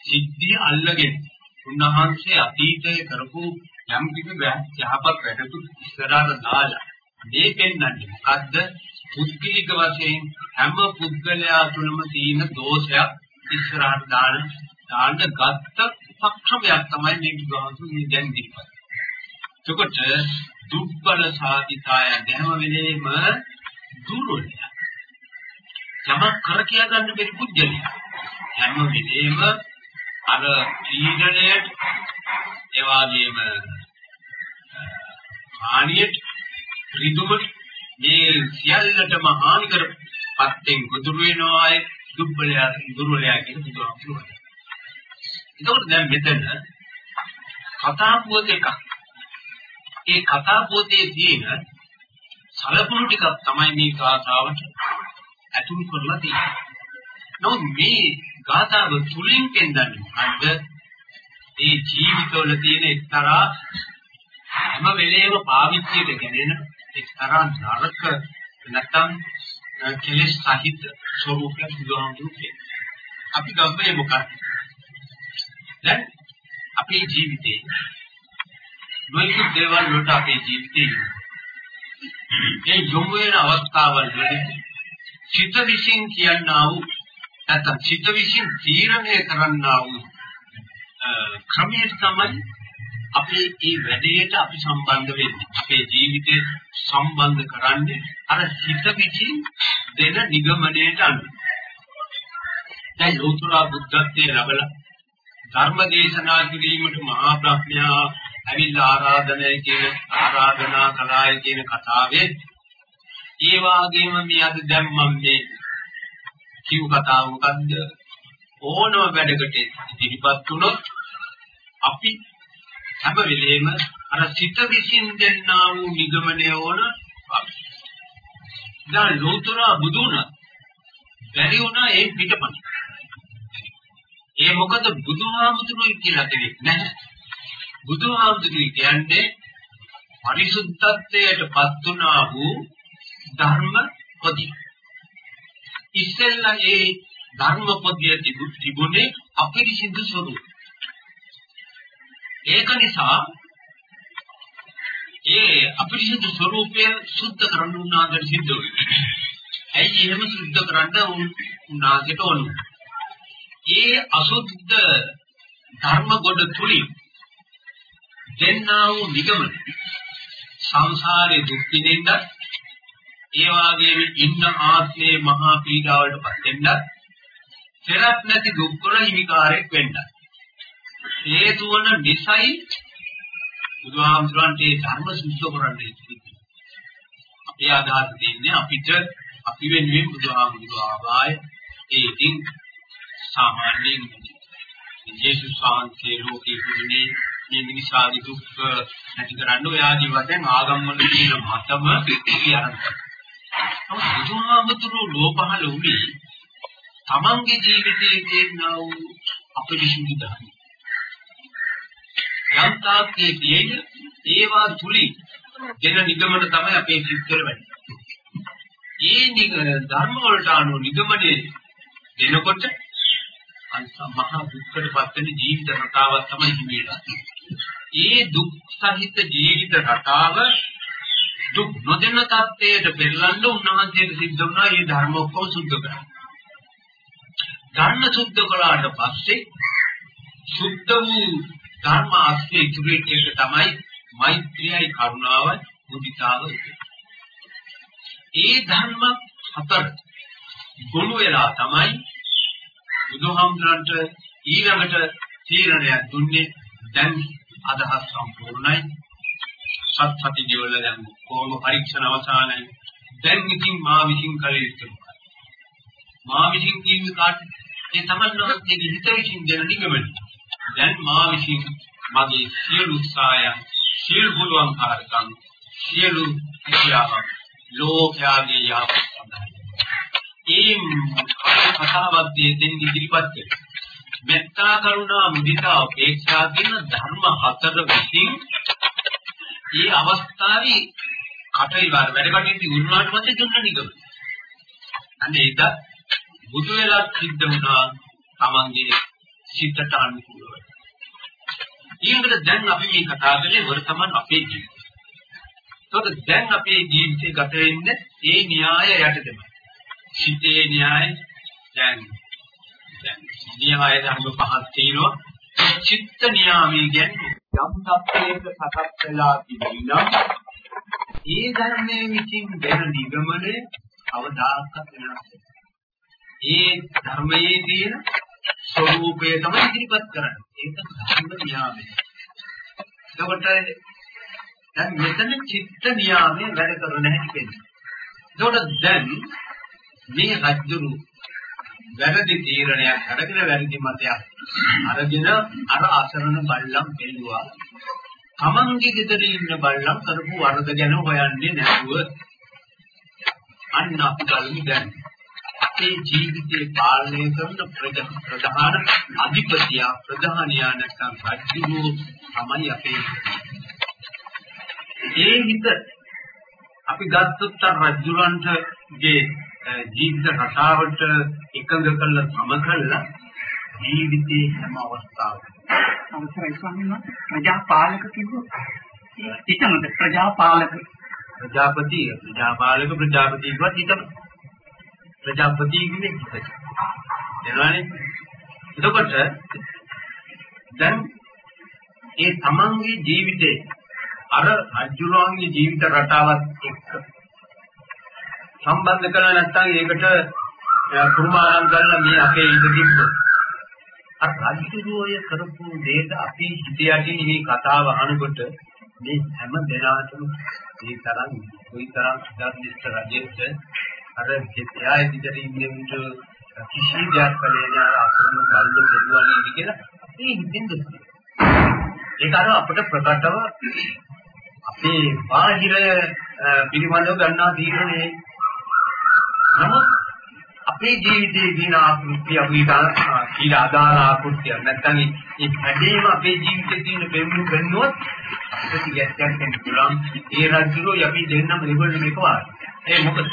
සිද්ධිය අල්ලගෙන උන්වහන්සේ අතීතයේ කරපු යම් කිසි යහපත් වැඩක ඉස්සරහට දාලා මේ පෙන්වන්නේ මොකද්ද පුද්ගලික වශයෙන් හැම පුද්ගලයා තුළම තියෙන දෝෂයක් ඉස්සරහට දාන දාන්න ගත්ත පක්ෂමයක් තමයි මේ බුදුහාමුදුරුවෝ දැන් දීපත්. එතකොට දුක්බල සාතිකාය හැම වෙලේම දුර්වලයි. යමක් කර කියා ගන්න බැරි පුද්ගලයා. හැම වෙලේම අර පීඩණයට ඒ වගේම හානියට ඍදුමට මේ සියල්ලටම හානි කරපත්තෙන් ගොදුරු වෙනවා අය දුබ්බලයා දුර්වලයා කියන බුදුහාමුදුරුවෝ. ඒකෝට දැන් මෙතන කතා පුවත එකක්. ඒ කතා පොතේ තියෙන සලකුණු ටිකක් තමයි මේ ගාථාවට ඇතුළු කරලා තියෙන්නේ. නමුත් මේ ගාථාව තුලින් පෙන්වන්නේ මොකද්ද? ඒ ජීවිතවල තියෙන එක්තරා හැම වෙලේම පාවිච්චියට ගැනෙන එක්තරා නරක නැත්නම් කෙලෙස් සහිත ස්වરૂපයක් බුදුහාමුදුරුවෝ අපි ගම්මේ මොකක්ද? දැන් අපේ ජීවිතේ. නොයෙකුත් දේවල් වලට අපේ ජීවිතේ ඒ යොමු වෙන අවස්ථාවල් වලදී චිත්ත විසින් කියනා වූ නැත්නම් චිත්ත විසින් තීරණය කරන්නා වූ ක්‍රමයේ තමයි අපි මේ වැඩේට අපි සම්බන්ධ වෙන්නේ. අපේ ජීවිතේ සම්බන්ධ කරන්නේ අර හිත විසින් දෙන නිගමනයට අනුව. දැන් ලෝතුරා බුද්ධත්වයේ ලැබලා ධර්ම දේශනා කිරීමට මහා ප්‍රඥා ඇවිල්ලා ආරාධනය කියන ආරාධනා කලාය කියන කතාවේ ඒ වාගේම මේ අද දැන් මම මේ කිව් කතාව මොකද්ද? ඕනම වැඩකට ඉදිරිපත් වුණොත් අපි හැම වෙලේම අර සිත විසින් දෙන්නා වූ නිගමනය ඕන දැන් ලෝතර බුදුන බැරි වුණා ඒ පිටපණ. ඒ මොකද බුදුහාමුදුරුවෝ කියලා දෙන්නේ නැහැ බුදුහාමුදුරුවෝ කියන්නේ පරිසුද්ධත්වයට පත් වුණා වූ ධර්ම පොදි. ඉස්සෙල්ලා ඒ ධර්ම පොදිය තිබුණේ අපිරිසිදු ස්වરૂප. ඒක නිසා ඒ අපිරිසිදු ස්වરૂපය සුද්ධ කරන්න උනාදට සිද්ධ වෙනවා. ඇයි එහෙම සුද්ධ කරන්න උනාදට ඕන? ඒ අසුද්ධ ධර්ම කොට තුලින් දෙන්නා වූ නිගමන සංසාරේ දුක් විඳින්න ඒ වාගේම ඉන්න ආත්මේ මහා පීඩාවලට පත් වෙන්න පෙරත් නැති දුක් වල හිමිකාරයක් වෙන්න හේතු වන නිසයි බුදුහාමුදුරන්ට ඒ ධර්ම සුද්ධ කරන්නේ. අපේ අදහස දෙන්නේ අපිට අපි වෙනුවෙන් බුදුහාමුදුරුවෝ ආවාය. ඒ ඉතින් සාමාන්‍යයෙන් ජේසුස් වහන්සේ ලෝකේ පුදුනේ මේ මිනිසාගේ දුක් නැති කරන්න ඔය ආදි වශයෙන් ආගම් වල තියෙන මතම කියනවා. බුදුහාමුදුරුවෝ ලෝපහල උනේ තමන්ගේ ජීවිතයේ තියෙනා වූ අපරිශුද්ධ ධර්ම. යම්තාක්කේ තියෙන ඒවා තුලින් දෙන නිගමන තමයි අපේ සිත්වල වැඩි. ඒ නිග ධර්ම වලට අනුව නිගමනයේ දෙනකොට අන්ත මහා දුක්කට පත් වෙන ජීවිත රටාවක් තමයි හිමිලා. ඒ දුක් සහිත ජීවිත රටාව දුක් නොදෙන තත්ත්වයට පෙරලන්න උන්වහන්සේට සිද්ධ වුණා මේ ධර්ම ඔක්කොම සුද්ධ කරන්න. ධර්ම සුද්ධ කළාට පස්සේ සුද්ධ වූ ධර්ම අස්සේ ඉතුරු එක තමයි මෛත්‍රියයි කරුණාවයි මුදිතාව ඒ ධර්ම හතර ගොනු වෙලා තමයි බුදුහාමුදුරන්ට ඊළඟට තීරණයක් දුන්නේ දැන් අදහස් සම්පූර්ණයි. සත්‍යති දේවල දැන් කොහොම පරීක්ෂණ අවසానයි දැන් ඉතින් මා විසින් කළ යුතුයි මා විසින් කියන්නේ කාට ඒ තමන්වහන්සේගේ හිත විසින් දෙන නිගමන දැන් මා විසින් මගේ සියලු උත්සාහය සියලු පුළුවන්කාරකම් සියලු ක්‍රියාවන් ලෝකයාගේ යහපත සඳහායි ඒ කතාවක් දෙයෙන් ඉදිරිපත් කරනවා මෙත්තා කරුණා මුදිතා උපේක්ෂා කියන ධර්ම හතර විසින් මේ අවස්ථාවේ කටවිවර වැඩ කටයුතු වුණාට පස්සේ දුන්න නිගම. අන්න ඒක බුදු වෙලා සිද්ධ වුණා තමන්ගේ සිතට අනුකූලව. ඊළඟට දැන් අපි මේ කතා කරන්නේ වර්තමාන අපේ ජීවිතය. ඒකට දැන් අපේ ජීවිතේ ගත වෙන්නේ ඒ න්‍යාය යටතේම. සිතේ න්‍යාය දැන් න්‍යාය ධර්ම පහක් තියෙනවා. චිත්ත නියාමී කියන්නේ යම් තත්ත්වයක සකස් වෙලා තිබෙනවා. ඒ ධර්මයේ විසින් දෙන නිගමනය අවදාහක වෙනස් ඒ ධර්මයේ තියෙන ස්වરૂපය තමයි ඉදිරිපත් කරන්නේ. ඒක ධර්ම නියාමය. එතකොට දැන් මෙතන චිත්ත නියාමයේ වැඩ කරන හැටි වෙන්නේ. එතකොට දැන් මේ රජුරු වැරදි තීරණයක් අරගෙන වැරදි මතයක් අරගෙන අර අසරණ බල්ලන් පෙළුවා. තමන්ගේ ගෙදර ඉන්න බල්ලන් කරපු වරද ගැන හොයන්නේ නැතුව අන්න අපි බලමු දැන් අපේ ජීවිතේ පාලනය කරන ප්‍රධාන අධිපතියා ප්‍රධානියා නැත්නම් රජුරු තමයි අපේ ඒ හිත අපි ගත්තොත් රජුරන්ටගේ ජීවිත රටාවට එකඟ කරලා සම කරලා ජීවිතේ හැම අවස්ථාවකම. අවසරයි ස්වාමීන් වහන්සේ. ප්‍රජාපාලක කිව්වොත් හිතමද ප්‍රජාපාලක. ප්‍රජාපති ප්‍රජාපාලක ප්‍රජාපති කිව්වත් හිතම ප්‍රජාපති කියන්නේ හිතට. එනවනේ. එතකොට දැන් ඒ තමන්ගේ ජීවිතේ අර අජුරාන්ගේ ජීවිත රටාවත් එක්ක සම්බන්ධ කරලා නැත්නම් ඒකට කුරුමාරම් කරලා මේ අපේ ඉඳ තිබ්බොත්. අර රාජ්‍යෝය කරපු දෙයට අපි හිත යටින් මේ කතාව අහනකොට මේ හැම දෙනාටම මේ තරම් කොයි තරම් ධර්මිෂ්ඨ රජෙක්ද? අර දෙයා ඉදිරියට ඉන්නේ කිසි දෙයක් කලේ නෑ අසන්න බල්ලෝ දෙන්නවා නේද කියලා අපි හිතින් දුන්නේ ඒක අර අපිට ප්‍රකටව අපේ බාහිර පිළිබඳව ගන්නා තීරණේ නමුත් අපේ ජීවිතයේ දින ආකෘතිය අපි කීල ආදාන ආකෘතිය නැත්නම් ඒ හැදීම අපේ ජීවිතයේ තියෙන පෙරමුණු ගන්නොත් අපිට ගැටයක් වෙන්න පුළුවන්. ඒ රජුරෝ අපි දෙන්නම දෙගොල්ලෝ මේක වාර ඒ මොකද?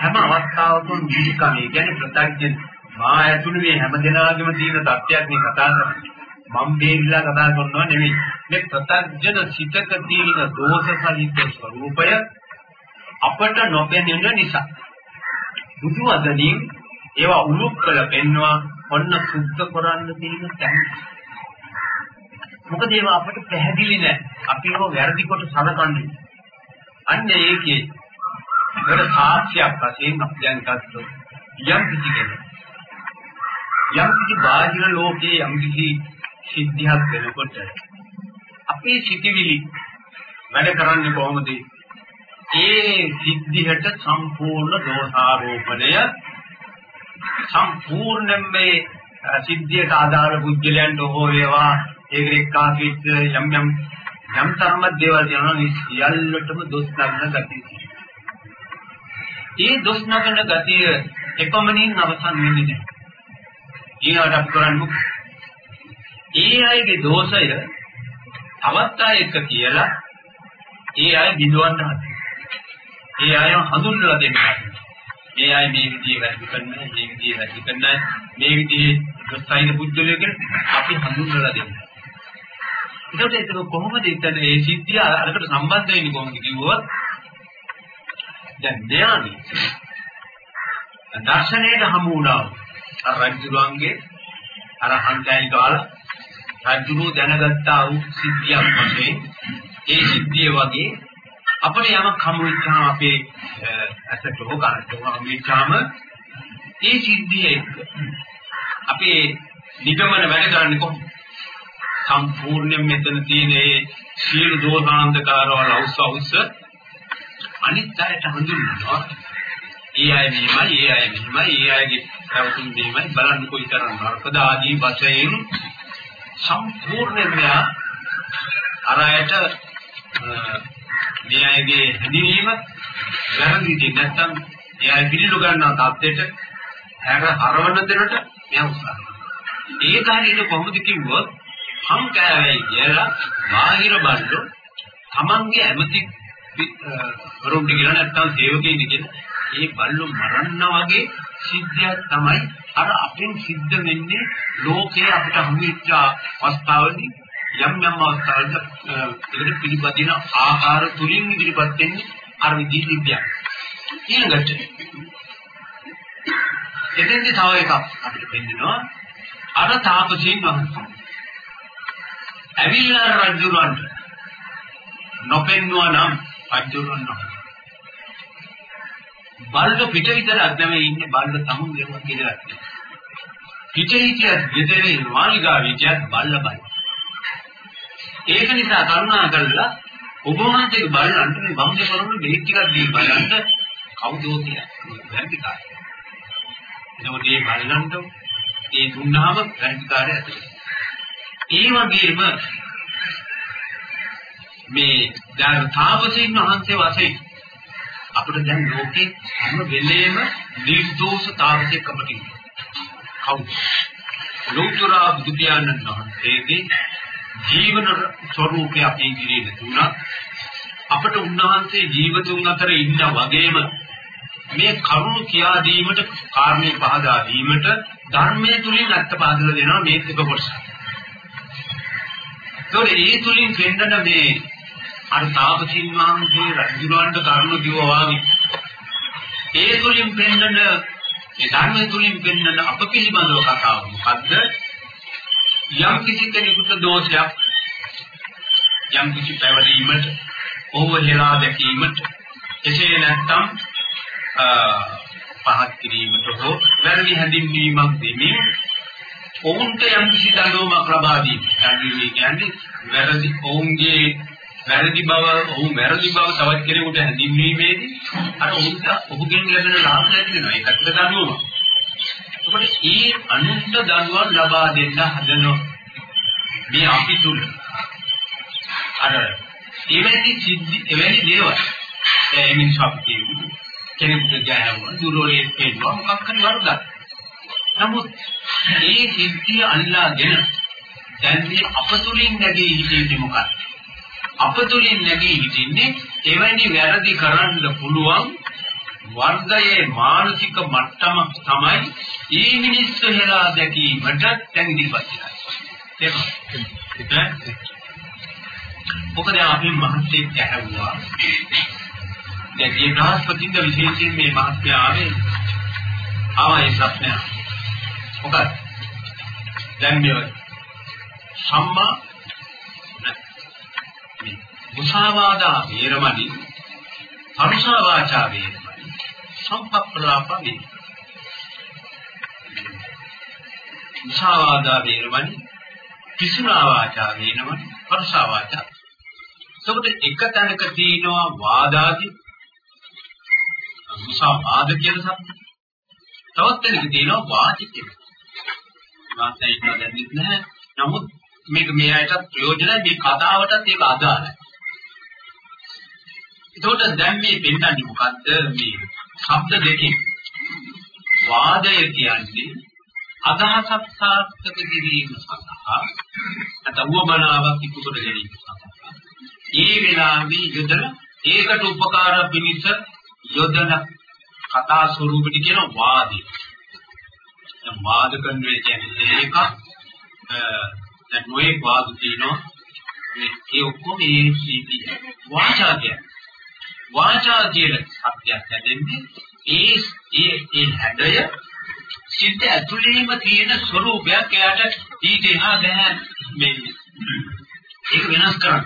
හැම අවස්ථාවකම ජීවිකමේ කියන්නේ ප්‍රත්‍යක්ෂ මා ඇතුළේ මේ හැම දිනාගෙම තියෙන තත්ත්වයක් මේ කතා කරන්නේ. මම බේරිලා කතා කරනවා නෙවෙයි මේ ප්‍රත්‍යක්ෂ සිතක තියෙන දෝෂ සහිත ස්වરૂපය අපට නොපෙනෙන නිසා. බුදු වදනින් ඒවා උලුක් කළ පෙන්නවා ඔන්න සුද්ධ කරන්න තියෙන තැන. මොකද ඒවා අපට පැහැදිලි නෑ. අපි ඒවා වැරදි කොට සලකන්නේ. අන්න ඒකේ වල සාක්ෂියක් වශයෙන් අපි දැන් ගත්තොත් යම් කිසි කෙනෙක් යම් කිසි බාහිර ලෝකයේ යම් කිසි සිද්ධියක් වෙනකොට අපේ සිටිවිලි වැඩ කරන්නේ කොහොමද? ඒ සිද්ධියට සම්පූර්ණ දෝෂාරෝපණය සම්පූර්ණයෙන් මේ සිද්ධියට ආදාළ පුද්ගලයන්ට හෝ වේවා ඒක එක්කාකීත් යම් යම් යම් තරම දේවල් කියනවා මේ සියල්ලටම දොස් ගන්න ගතිය. ඒ දොස් නගන ගතිය එපමණින් අවසන් වෙන්නේ නැහැ. ඊළඟට අපි කරන්නේ ඒ අයගේ දෝෂය තවත් අයෙක් කියලා ඒ අය බිඳවන්න හදනවා. ඒ අය හඳුන්වලා දෙන්නවා. මේ අය මේ විදිහේ වැඩ කරනවා, මේ විදිහේ වැඩ කරනවා, මේ විදිහේ දුස්සයින බුද්ධලේ කියලා අපි හඳුන්වලා දෙන්නවා. ඒකට ඒක කොහොමද ඉතින් මේ සිද්ධිය අරකට සම්බන්ධ වෙන්නේ කොහොමද කිව්වොත් දැන් ධ්‍යානෙ දර්ශනයේ හමු වුණා අර රජුලන්ගේ අර හන්දයන් ගාලා රජුරු දැනගත්තා වූ සිද්ධියක් වශයෙන් ඒ සිද්ධිය වගේ අපිට යමක් හමු වෙච්චාම අපේ ඇසට හෝ කනට හෝ හමු වෙච්චාම ඒ සිද්ධිය එක්ක අපේ නිගමන වැඩ කරන්නේ කොහොමද සම්පූර්ණයෙන් මෙතන තියෙන ඒ සියලු දෝෂාන්තකාරවල අවශ්‍ය අනිත් අයට හඳුන්වනවා. ඒ අය මෙහෙමයි, ඒ අය මෙහෙමයි, ඒ අයගේ ප්‍රවතුන් මෙහෙමයි බලන්න කොයිතරම් නරකද ආදී වශයෙන් සම්පූර්ණයෙන්ම අර අයට මේ අයගේ හැඳිනීම වැරදිද නැත්නම් ඒ අය පිළිලු ගන්නා தත්ත්වයට හැර හරවන දෙනට මෙයා උත්සාහ කරනවා. ඒක හරියට කොහොමද කිව්වොත් හම් කෑවයි කියලා බාහිර බල්ලෝ තමන්ගේ ඇමති වරුන්ට කියලා නැත්නම් සේවකයින් කියලා ඒ බල්ලෝ මරන්න වගේ සිද්ධියක් තමයි අර අපෙන් සිද්ධ වෙන්නේ ලෝකයේ අපිට හමුවෙච්ච අවස්ථාවලදී යම් යම් අවස්ථාවලද ඒකට පිළිපදින ආකාර තුලින් ඉදිරිපත් වෙන්නේ අර විදිහේ සිද්ධියක්. ඊළඟට එතෙන්දී තව එකක් අපිට පෙන්නනවා. අර තාපසීන් වහන්සේ. ඇවිල්ලා රජුරන්ට නොපෙන්නවා නම් රජුරන් නො බල්ල පිට විතරක් නෙමෙයි ඉන්නේ බල්ල තමුන් ගෙරුවා කියලා. පිට හිටියත් ගෙදරේ මාලිගාව හිටියත් බල්ල බයි ඒක නිසා කරුණා කළා ඔබ වහන්සේගේ බලන්න මේ වංශ කරන දෙයක් ටිකක් දී බලන්න කවුදෝ කියලා වැරදි කාර්යය එතකොට මේ බලන්න ඒ දුන්නාම වැරදි කාර්යය ඇතුළේ ඒ වගේම මේ දැන් තාපසීන් වහන්සේ වශයෙන් අපිට දැන් ලෝකේ හැම වෙලේම නිර්දෝෂ තාපසෙක් අපිට ඉන්නවා. කවුද? ලෝතර බුදු පියාණන් වහන්සේගේ ජීවන ස්වરૂපය අපි ඉදිරියේ දුණා. අපට උන්වහන්සේ ජීවතුන් අතර ඉන්න වගේම මේ කරුණ කියා දීමට කාරණේ පහදා දීමට ධර්මයේ තුලින් අත්ප පහදලා දෙනවා මේක එක කොටසක්. ඒතකොට ඒ තුලින් පෙන්නන මේ අර තාපසින් වහන්සේ රජුලන්ට කරුණු කිව්වා වගේ ඒ තුලින් පෙන්නන ඒ ධර්මයේ තුලින් පෙන්නන අප පිළිබඳව කතාව මොකද්ද යම් කිසි කෙනෙකුට දෝෂයක් යම් කිසි පැවරීමට ඕව හෙලා දැකීමට එසේ නැත්නම් පහත් කිරීමට හෝ වැරදි හැඳින්වීමක් දෙමින් ඔවුන්ට යම් කිසි දඬුවමක් ලබා දීම. දඬුවම කියන්නේ වැරදි ඔවුන්ගේ වැරදි බව ඔවුන් වැරදි බව තවත් කෙනෙකුට හැඳින්වීමේදී අර ඔවුන්ට ඔහුගෙන් ලැබෙන ලාභ නැති වෙනවා. ඒකට දඬුවම. එතකොට ඒ අනුන්ට දඬුවම් ලබා දෙන්න හදන මේ අපි තුල අර එවැනි සිද්ධි එවැනි දේවල් ඒ මිනිස්සු අපි කියමු කෙනෙකුට ගෑවුවා දුරෝලේ පෙන්නවා මොකක් හරි වරදක්. නමුත් මේ සිද්ධිය අල්ලාගෙන දැන් මේ අපතුලින් නැගී හිටින්නේ මොකක්ද? අපතුලින් නැගී හිටින්නේ එවැනි වැරදි කරන්න පුළුවන් වර්ගයේ මානසික මට්ටමක් තමයි ඊ මිනිස්සු හෙලා දැකීමට දැන් ඉදිරිපත් වෙනවා. මොකද අපි මහත්යෙක් ඇහැව්වා. දැන් මේ බ්‍රහස්පතින්ද විශේෂයෙන් මේ මහත්ය ආවේ ආවා ඒ ප්‍රශ්නය. මොකද දැන් මේ සම්මා මුසාවාදා වේරමණි අනුසා වාචා වේරමණි සම්පප්පලාප වේ මුසාවාදා වේරමණි පිසුනා වාචා වේරමණි පරසා වාචා එතකොට එක තැනක තියෙනවා වාදාදී. මුසාවාද කියන શબ્ද තවත් තැනක තියෙනවා වාචික වාසය ඉන්න දැනෙන්නේ නැහැ. නමුත් මේක මේ අයටත් ප්‍රයෝජනයි. මේ කතාවටත් ඒක අදාළයි. එතකොට දැන් මේ පෙන්නන්නේ මොකද්ද? මේ ශබ්ද දෙකේ වාදය කියන්නේ අදහසක් සාර්ථක කිරීම සඳහා නැත්නම් වමනාවක් ඉක්ු කර ගැනීම සඳහා ඒ වෙලාවේ යොදන ඒකට උපකාර පිණිස යොදන කතා ස්වරූපෙට කියන වාදය. දැන් වාද කරන්නේ කියන්නේ එකක් දැන් ඔය වාද තියෙනවා ඒ ඔක්කොම ඒ සීටි වාචා කියන්නේ. වාචා කියන શબ્දයක් හැදෙන්නේ ඒ ඒ ඒ හැඩය සිත ඇතුළේම තියෙන ස්වરૂපයක් එයාට ඊට එහා බෑ මේ ඒක වෙනස් කරන්න.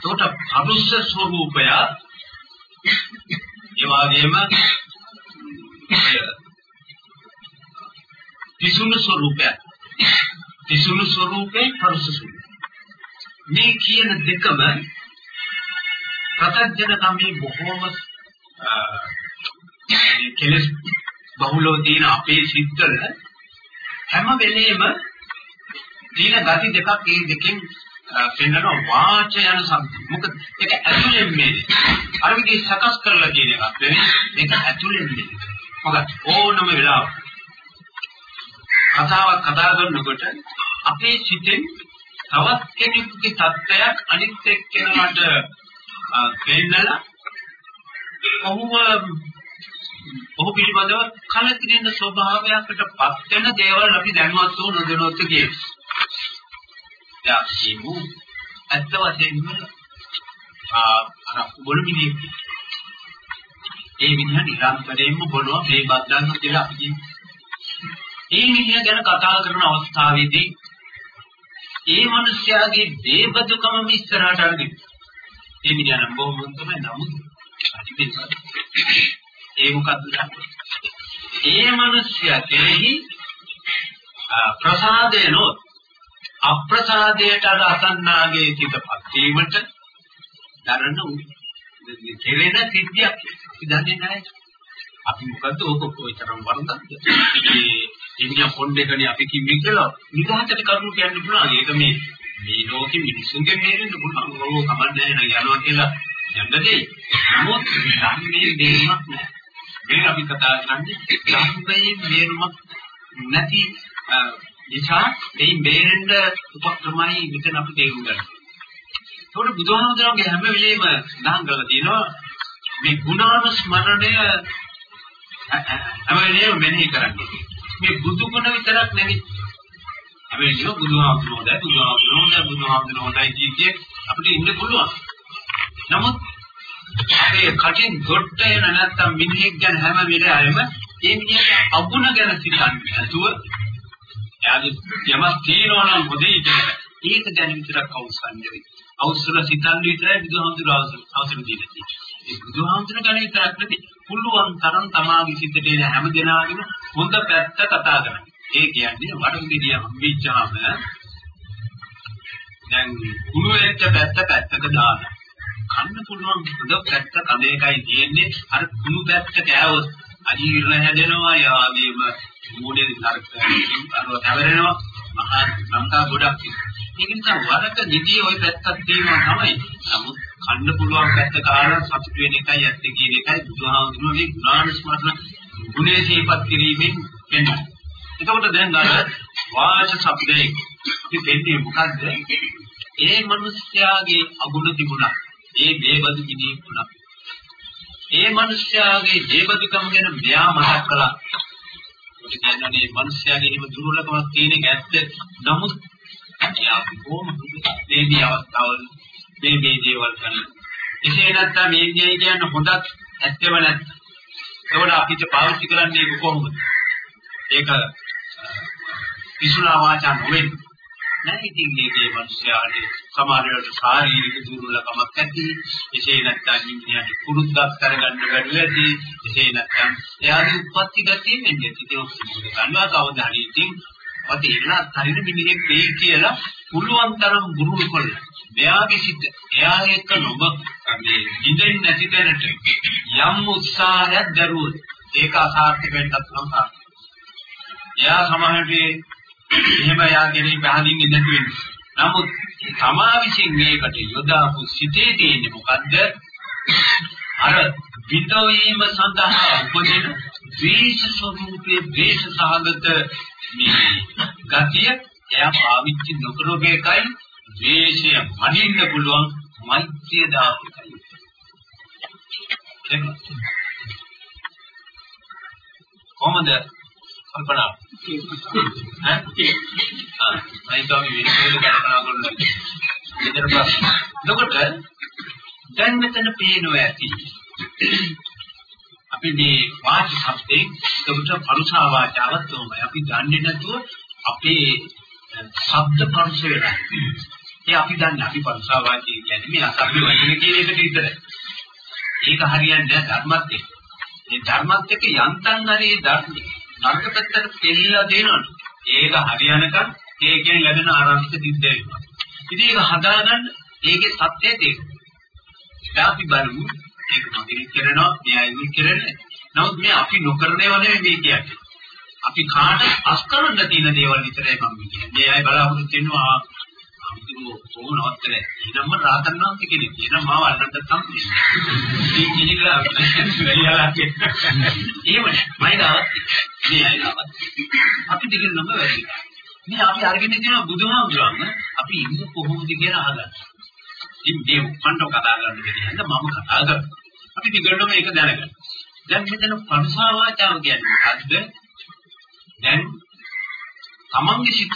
ඒකට අනුස්ස ස්වરૂපය ඒ වගේම තිසුණු ස්වરૂපය. තිසුණු ස්වરૂපේ පරුස ස්වરૂපය. මේ කියන දෙකම සත්‍යජන නම් මේ බොහෝම කෙලස් බහුලව තියෙන අපේ සිත්වල හැම වෙලෙම තියෙන ගති දෙකක් ඒ දෙකෙන් පෙන්වන වාච යන සම්පත. මොකද ඒක ඇතුලෙන් මේනේ. අර විදිහ සකස් කරලා කියන එකක් නෙවෙයි. ඒක ඇතුලෙන් මේනේ. මොකද ඕනම වෙලාවක කතාවක් කතා කරනකොට අපේ සිතෙන් තවත් කෙනෙකුගේ தත්ත්වයක් අනිත් එක්කෙනාට පෙන්නලා ඔහුව ඔහු පිළිබඳව කලකිරීම ස්වභාවයකට පත් වෙන දේවල් අපි දැනවත් වූ නොදැනුවත් කියනවා. දැන් කියමු ඇත්ත වශයෙන්ම ආ අර බොළමිනේ ඒ විදිහ නිරන්තරයෙන්ම බොනවා මේ බද්දන්න කියලා අපි කියනවා. ඒ මිනිහ ගැන කතා කරන අවස්ථාවේදී ඒ මිනිස්යාගේ දේබදුකම මිස්සරහට අරගෙන ඒ මිනිහා නම් බොහොම තමයි නමුත් අනිපිට ඒ මොකද්ද ඒ මිනිස්යා කෙරෙහි ප්‍රසාදේනොත් අප්‍රසාදයට අර අසන්නාගේ සිතපත් වීමට දරන කෙරෙන සිද්ධියක්. අපි දන්නේ නැහැ. අපි මොකද්ද ඕක කොයිතරම් වරදක්ද? ඒ ඉන්දියා පොණ්ඩේකනේ අපි කිව්වේ කියලා නිදහසට කරුණු කියන්න පුළුවන්. ඒක මේ මේ ලෝකෙ මිනිසුන්ගේ මේරෙන්න පුළුවන් ඕක කමන්නේ නැහැ යනවා කියලා යන්න දෙයි නමුත් ධර්මයේ දෙයක් නැහැ මේ අපි කතා කරන්නේ ධර්මයේ මේරුමක් නැති නිසා මේ මේරෙන්න උපක්‍රමයි මෙතන අපි තේරුම් ගන්න. ඒකට බුදුහාමුදුරන්ගේ හැම වෙලෙම සඳහන් කරලා තියෙනවා මේ ගුණානුස්මරණය හැම වෙලේම මෙනෙහි කරන්නේ. මේ බුදු ගුණ විතරක් නෙවෙයි. අපි කියනවා බුදුහාමුදුරුවෝදයි බුදුහාමුදුරුවෝදයි බුදුහාමුදුරුවෝදයි කියේ අපිට ඉන්න පුළුවන්. නමුත් අපේ කටින් ගොඩට එන නැත්තම් මිනිහෙක් ගැන හැම වෙලාවෙම ඒ මිනිහට අගුණ ගැන සිතන්නේ නැතුව එයාගේ යමක් තියෙනවා නම් හොදයි කියලා. ඒක ගැන විතරක් අවසන්නේ. අවසර සිතන්නේ විතරයි බුදුහාමුදුරුවෝ අවසර දෙන්නේ. ඒ බුදුහාමුදුරුවෝ ගැන විතරක් නෙවෙයි පුළුවන් තරම් තමාගේ සිතට එන හැම දෙනාගේම හොඳ පැත්ත කතා කරන්න. ඒ කියන්නේ වඩුගිරිය හම්බෙච්චාම දැන් කුණු වෙච්ච පැත්ත පැත්තක දාන්න. කන්න පුළුවන් හොඳ පැත්ත කම එකයි තියෙන්නේ. අර කුණු පැත්ත කෑවොත් අජීර්ණ හැදෙනවා. යාගේම මූණේ නරක අරව හැවරෙනවා. මහා සංකා ගොඩක්. ඒක නිසා වරක නිදී ওই පැත්තක් තියෙනවා තමයි. නමුත් කන්න පුළුවන් පැත්ත කාරණා සතුට වෙන එකයි ඇත්ත කියන එකයි බුදුහාමුදුරුවෝ මේ ගුණාන ස්මරණ ගුණේ සිහිපත් කිරීමෙන් වෙනවා. එතකොට දැන් අර වාච શબ્දේ අපි දෙන්නේ මොකද්ද? ඒ මිනිස්යාගේ අගුණ තිබුණා. ඒ දේවදු කිනේ වුණා. ඒ මිනිස්යාගේ දේවදුකම ගැන මෙයා මතක් කළා. ඔය කියන්නේ මේ මිනිස්යාගේ හිම දුර්වලකමක් තියෙන එක ඇත්ත. නමුත් එයා කොහොම මේ අවස්ථාවල මේ මේ දේවල් කරන. එසේ නැත්නම් මේ ගියයි කියන්න හොඳක් ඇත්තම නැත්නම්. ඒකට අපිට පාවිච්චි කරන්නේ කොහොමද? ඒක විසුණා වාචා නොවෙන්නේ. නැහැ ඉතින් මේකේ මිනිස්යාට සමහර වෙලාවට ශාරීරික දුර්වලකමක් ඇති. එසේ නැත්නම් ඉන්දියාට කුරුද්දක් කරගන්න බැරි වෙති. එසේ නැත්නම් එයාගේ උත්පත්ති ගතිය වෙන්නේ. ඉතින් ඔක්කොම ගන්නවා කවදා හරි ඉතින් ඔත ඉන්න හරින මිනිහෙක් වෙයි කියලා පුළුවන් තරම් ගුරුල් කරලා. මෙයාගේ සිත් එයා එක්ක නොබ මේ ඉඳින් නැති තැනට යම් උත්සාහයක් දරුවොත් ඒක අසාර්ථක වෙන්නත් සමහරවිට. එයා සමහරවිට එහෙම යාගෙනි පහදින්නේ නැති වෙන්නේ. නමුත් තමා විසින් මේකට යොදාපු සිටේ තියෙන්නේ මොකද්ද? අර විතවීම සඳහා උපදින ද්වේෂ ස්වરૂපයේ ද්වේෂ සහගත මේ ගතිය එයා පාවිච්චි නොකරන එකයි ද්වේෂය මනින්න පුළුවන් මෛත්‍රිය දාපු එකයි. කොහොමද කල්පනා ඈ ආ මම තමයි විශ්වවිද්‍යාල කල්පනා කරන්නේ මෙතන ප්‍රශ්න. එතකොට දැන් මෙතන පේනවා ඇති. අපි මේ වාචි શબ્දේ එතකොට පරුසා වාචාවත් තමයි. අපි දන්නේ නැතුව අපේ ශබ්ද පරුස වෙලා. ඒ අපි දන්නේ අපි පරුසා වාචී කියන්නේ මේ අසභ්‍ය වචන කියන එකට විතරයි. ඒක හරියන්නේ නැහැ ධර්මත් එක්ක. මේ ධර්මත් එක්ක යන්තම් හරි ධර්ම නරක පැත්තට දෙලිලා දෙනවනේ. ඒක හරියනකම් ඒකෙන් ලැබෙන ආරම්භක සිද්ධ වෙනවා. ඉතින් ඒක හදාගන්න ඒකේ සත්‍යය තේරෙනවා. අපි බලමු ඒක මගින් කරනවා, මෙයයි කරන්නේ. නමුත් මේ අපි නොකරන ඒවා නෙමෙයි මේ කියන්නේ. අපි කාට අස්කරන්න තියෙන දේවල් විතරයි මම කියන්නේ. මේ අය බලාපොරොත්තු වෙනවා අමුතුම කොහොමවත් එනම්ම රාතන් වහන්සේ කෙනෙක්. එනම් මාව අල්ලන්න තමයි. මේ කිනිලා වෙලියලා එහෙමනේ. මයිදාවත් මේ අයවත්. අපි දෙකෙන් නම වැඩි. මේ අපි අරගෙන තියෙන බුදුහාමුදුරන් අපි ඉන්න කොහොමද කියලා අහගන්න. ඉතින් මේ උපන්ඩ කතා කරන්න දෙන්නේ මම කතා කරා. අපි දිගටම මේක දැනගන්න. දැන් මෙතන පරිසා වාචාව කියන්නේ මොකද්ද? දැන් තමන්ගේ සිත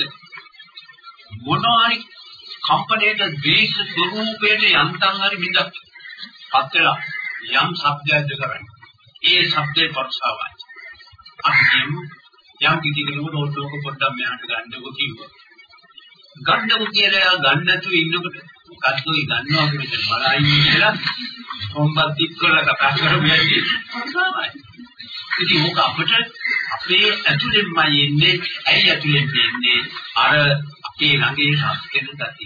මොනවාරි කම්පණයට ද්වේෂ ස්වરૂපයට යන්තම් හරි බිඳක් පත් වෙලා යම් શબ્දයක්ද කරන්නේ. ඒ શબ્දේ පරසාවයි. අන්තිම යම් කිසි කෙනෙකුට ඕක පොඩ්ඩක් මෙහාට ගන්නකො කිව්වා. ගන්නකො කියලා ගන්න නැතුව ඉන්නකොට මොකද්ද ඒ ගන්නවා කියන බලයි කියලා කොම්බත් දික් කරලා කතා කරමු යන්නේ. ඉතින් මොක අපිට අපේ ඇතුළෙන්මයි එන්නේ ඇයි ඇතුළෙන් එන්නේ අර අපේ ළඟේ සංස්කෘතික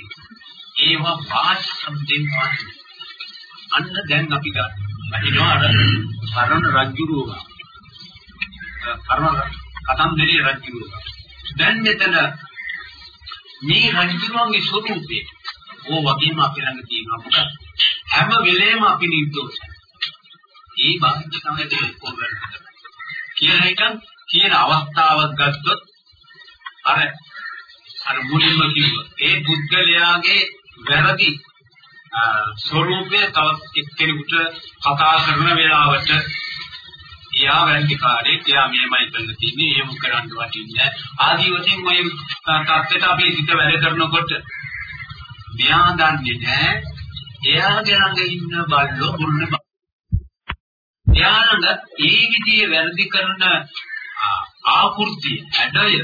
ඒවා වාච සම්දෙන් වාච. අන්න දැන් අපි ගන්න. වහිනවා අර සරණ රජුරුව. කර්ම කතන්දරේ රජුරුව. දැන් මෙතන මේ රජුරුවන්ගේ ස්වરૂපේ ඕ වගේම අපි ළඟ තියෙනවා මොකද හැම වෙලේම අපි නිර්දෝෂයි. ඒ බාහිර තමයි කොහොමද කියන එක කියන අවස්ථාවක් ගත්තොත් අර අර මුලින්ම කිව්වා ඒ පුද්ගලයාගේ වැරදි ස්වરૂපය තවත් එක්කෙනෙකුට කතා කරන වෙලාවට එයා වැරදිකාරයෙක් එයා මෙහෙමයි කරන්න තියෙන්නේ එහෙම කරන්න වටින්නේ ආදී වශයෙන් ඔය තත්ත්වයට අපි හිත වැඩ කරනකොට මෙයා දන්නේ නැහැ එයාගේ ළඟ ඉන්න බල්ලෝ මුල්නේ එයා ළඟ ඒ විදිහේ වැරදි කරන ආකෘතිය ඇඩය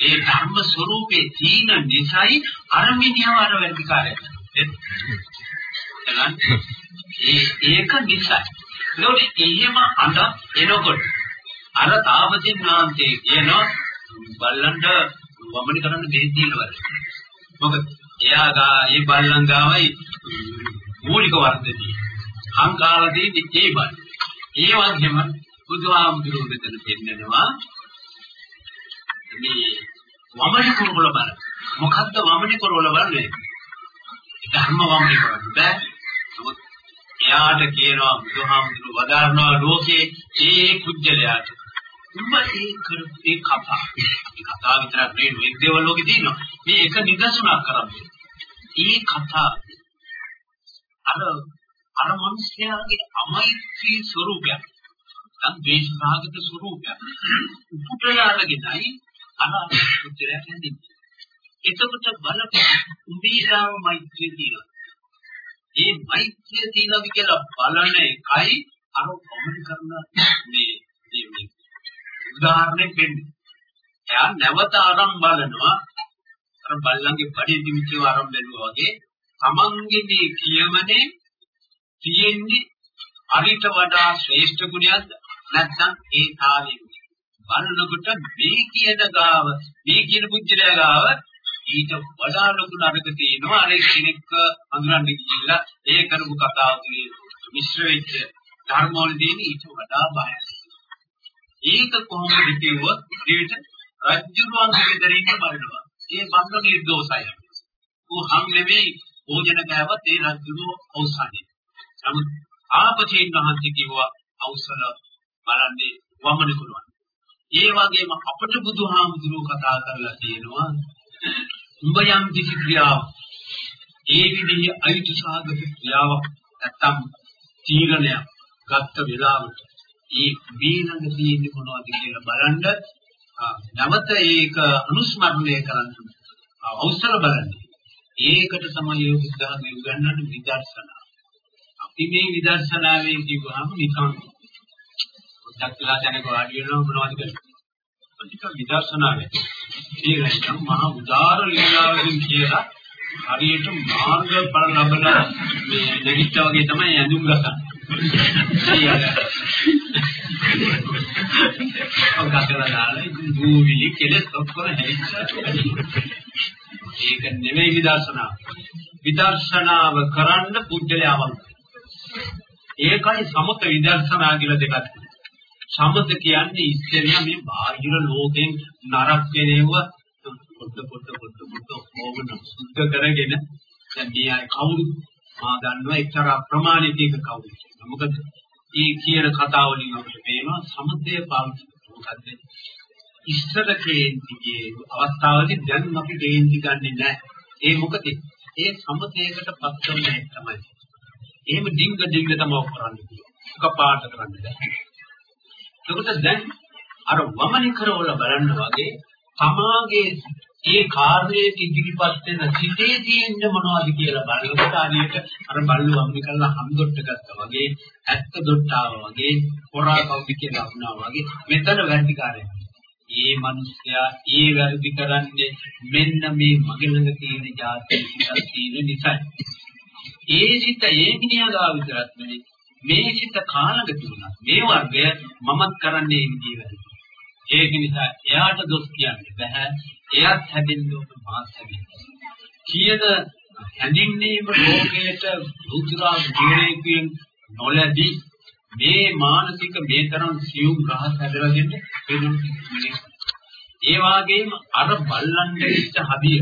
ඒ ධර්ම ස්වરૂපේ තීන නිසයි අරමිනියව අර වැඩිකාරය. ඒ ඒක නිසයි. ඒකට එහෙම අඬ එනකොට අර තාපතින් නාන්තේ කියන බල්ලන්ට වමනි කරන්න දෙහි දීලවල. මොකද එයා ගා ඒ බල්ලන් ගාවයි මූලික වර්ධනය. අංකාරදී ඒ බල්. ඒ වගේම බුදුහාමුදුරුවෝ මෙතන පෙන්නනවා මේ වමනේ කරවල බලන්න. මොකද්ද වමනේ කරවල බලන්නේ? ධර්ම වමනේ කරවන්න බෑ. නමුත් එයාට කියනවා බුදුහාමුදුරු වදාරනවා ලෝකේ ඒ කුජලයාට. උඹ ඒ කරපේ කතා. මේ කතා විතරක් නෙවෙයි මේ දේවල් ලෝකේ තියෙනවා. මේ එක නිදර්ශනයක් කරන්නේ. ඒ කතා අර අර මිනිස්යාගේ අමෛත්‍රී ස්වરૂපයක්. නම් දේශභාගිත ස්වરૂපයක්. උපුටලාගෙනයි අර උත්තරයක් හැදෙන්නේ. එතකොට බලපන් උඹීරාව මෛත්‍රිය තියෙනවා. ඒ මෛත්‍රිය තියෙනවා කියලා බලන එකයි අර කොමන් කරන මේ මේ උදාහරණයක් වෙන්නේ. එයා නැවත ආරම් බලනවා අර බල්ලන්ගේ බඩේ දිවිචව ආරම් බැලුවා වගේ තමන්ගේ මේ කියමනේ තියෙන්නේ අරිට වඩා ශ්‍රේෂ්ඨ ගුණයක්ද නැත්නම් ඒ තාලෙම බලනකොට මේ කියන ගාව මේ කියන පුජ්‍යලයා ගාව ඊට වඩා ලොකු නරක තියෙනවා අර කෙනෙක් හඳුනන්න ගිහිල්ලා ඒ කරපු කතාව මිශ්‍ර වෙච්ච ධර්මවලදී ඊට වඩා බයයි. ඒක කොහොමද කිව්වොත් ඊට රජ්ජුරුවන් දෙදරින්ම බලනවා. ඒ බංග නිර්දෝෂයි. ਉਹ හම් නෙමෙයි භෝජන කෑවත් ඒ රජ්ජුරුව අවසානයේ. නමුත් ආපචේන් මහන්සි කිව්වා අවසල බලන්නේ වමන කරනවා. ඒ වගේම අපට බුදුහාමුදුරුවෝ කතා කරලා තියෙනවා උඹ යම් කිසි ක්‍රියාවක් ඒ විදිහේ අයිති සාගත ක්‍රියාවක් නැත්තම් තීරණයක් ගත්ත වෙලාවට ඒ බීනඟ තියෙන්නේ මොනවද කියලා බලන්න නැවත ඒක අනුස්මරණය කරන්න අවසර බලන්නේ ඒකට තමයි බුද්ධාගම උගන්වන්නේ විදර්ශනා. අපි මේ විදර්ශනාවෙන් කිව්වහම නිකන් පොඩ්ඩක් ලාජනක වාඩි වෙනවා මොනවද කරන්නේ? ටික විදර්ශනා වෙනවා. ඒක නම් මහා උදාර ලීලාවකින් කියලා හරියට මාර්ගඵල ලබන මේ දෙවිච්ච වගේ තමයි ඇඳුම් ගසන්නේ. ඔක්කලා දාලා භූවිලි කෙලස් ඔක්කොම හැදිච්චා. ඒක නෙමෙයි විදර්ශනා. විදර්ශනාව කරන්න පුජ්‍යලයවල්. ඒකයි සමත විදර්ශනා කියලා දෙකක්. සමත කියන්නේ ඉස්සෙල්ලා මේ බාහිර ලෝකෙන් නරක වෙනව පොඩ පොඩ පොඩ පොඩ ඕවන සුද්ධ කරගෙන දැන් මේ අය කවුරු මා දන්නවා එක්තරා ප්‍රමාණිතයක කවුරු. මොකද මේ කියන කතාව වලින් අපිට පේනවා සමතය පාවිච්චි මොකද්ද? ඉස්සර කේන්තිගේ අවස්ථාවේදී දැන් අපි කේන්ති ගන්නෙ නැහැ. ඒ මොකද? ඒ සමතේකට පත් කරන්නේ තමයි. එහෙම ඩිංග ඩිංග තමයි කරන්නේ. කපාට කරන්නේ නැහැ. එතකොට දැන් අර වමනි කරවල බලන්න වගේ තමාගේ ඒ කාර්යයේ ඉදිරිපත් වෙන සිටේ තියෙන මොනවද කියලා බලනකොට අනියට අර බල්ලු වම්නි කරලා හම්දොට්ට ගත්තා වගේ ඇත්ත දොට්ටාව වගේ හොරා කවුද කියලා වුණා වගේ මෙතන වැඩිකාරය. ඒ මිනිස්යා ඒ වැරදි කරන්නේ මෙන්න මේ මගේ ළඟ තියෙන જાති තියෙන නිසා. ඒ සිත ඒ මිනිහා ගාව විතරක් නෙවෙයි මේ සිත කාලක තිබුණා. මේ වර්ගය මමත් කරන්නේ විදිහට. ඒක නිසා එයාට දොස් කියන්න බෑ. එයාත් හැදෙන්න ඕන මාත් හැදෙන්න. කියන හැඳින්වීම ලෝකයට රුචිරා ජීවිතයෙන් නොලැබී මේ මානසික මේ තරම් සියුම් රහස් හැදලා දෙන්න වෙනුනේ. ඒ වගේම අර බල්ලන්ට ඉච්ච හදිය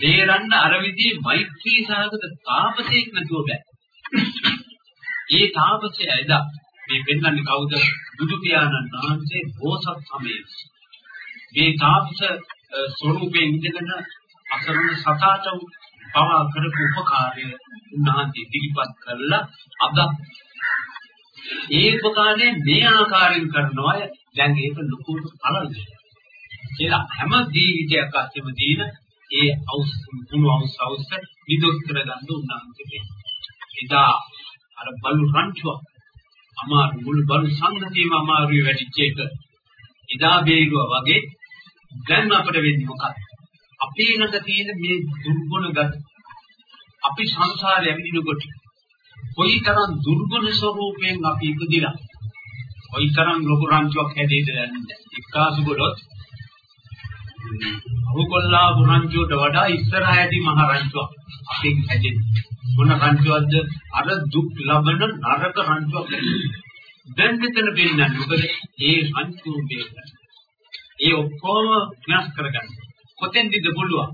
දේරන්න අර විදිහේ මෛත්‍රී සාගත තාපසේක් නැතුව බෑ. ඒ තාපසය එදා මේ පෙන්වන්නේ කවුද? බුදු පියාණන් වහන්සේ බෝසත් සමයේ. මේ තාපස ස්වરૂපයෙන් ඉඳගෙන අසරණ සතාට පවා කරපු උපකාරය උන්වහන්සේ ඉදිරිපත් කරලා අද ඒ උපකාරය මේ ආකාරයෙන් කරනවා දැන් ඒක ලොකුට පළල් කියලා හැම ජීවිතයක් අස්සෙම දින ඒ අවුස් කුණු අවුස් අවුස් විදුත් කරගන්න උන්වහන්සේ එදා අර බලු රංචුව. අමාරු මුළු බලු සංගතියම අමාරුයි වැඩිච්ච එක එදා බේරුවා වගේ දැන් අපිට වෙන්නේ මොකක්ද? අපේ ළඟ තියෙන මේ දුර්ගුණ ගත. අපි සංසාරේ ඇවිදිනකොට කොයිතරම් දුර්ගුණ ස්වરૂපයෙන් අපි ඉපදිලා කොයිතරම් ලොකු රංචුවක් හැදෙයිද දන්නේ එක්කාසු ගොඩොත් අහුකොල්ලා බුරංචුවට වඩා ඉස්සරහදී මහ රංචුවක් අපි හැදෙන්නේ මොන රංචුවක්ද? අර දුක් ලබන නරක රංචුවක් දැන් මෙතන වෙන්නේ මොකද? ඒ රංචුව බේරගන්න ඒ ඔක්කොම විනාශ කරගන්න. කොතෙන්ද පුළුවන්?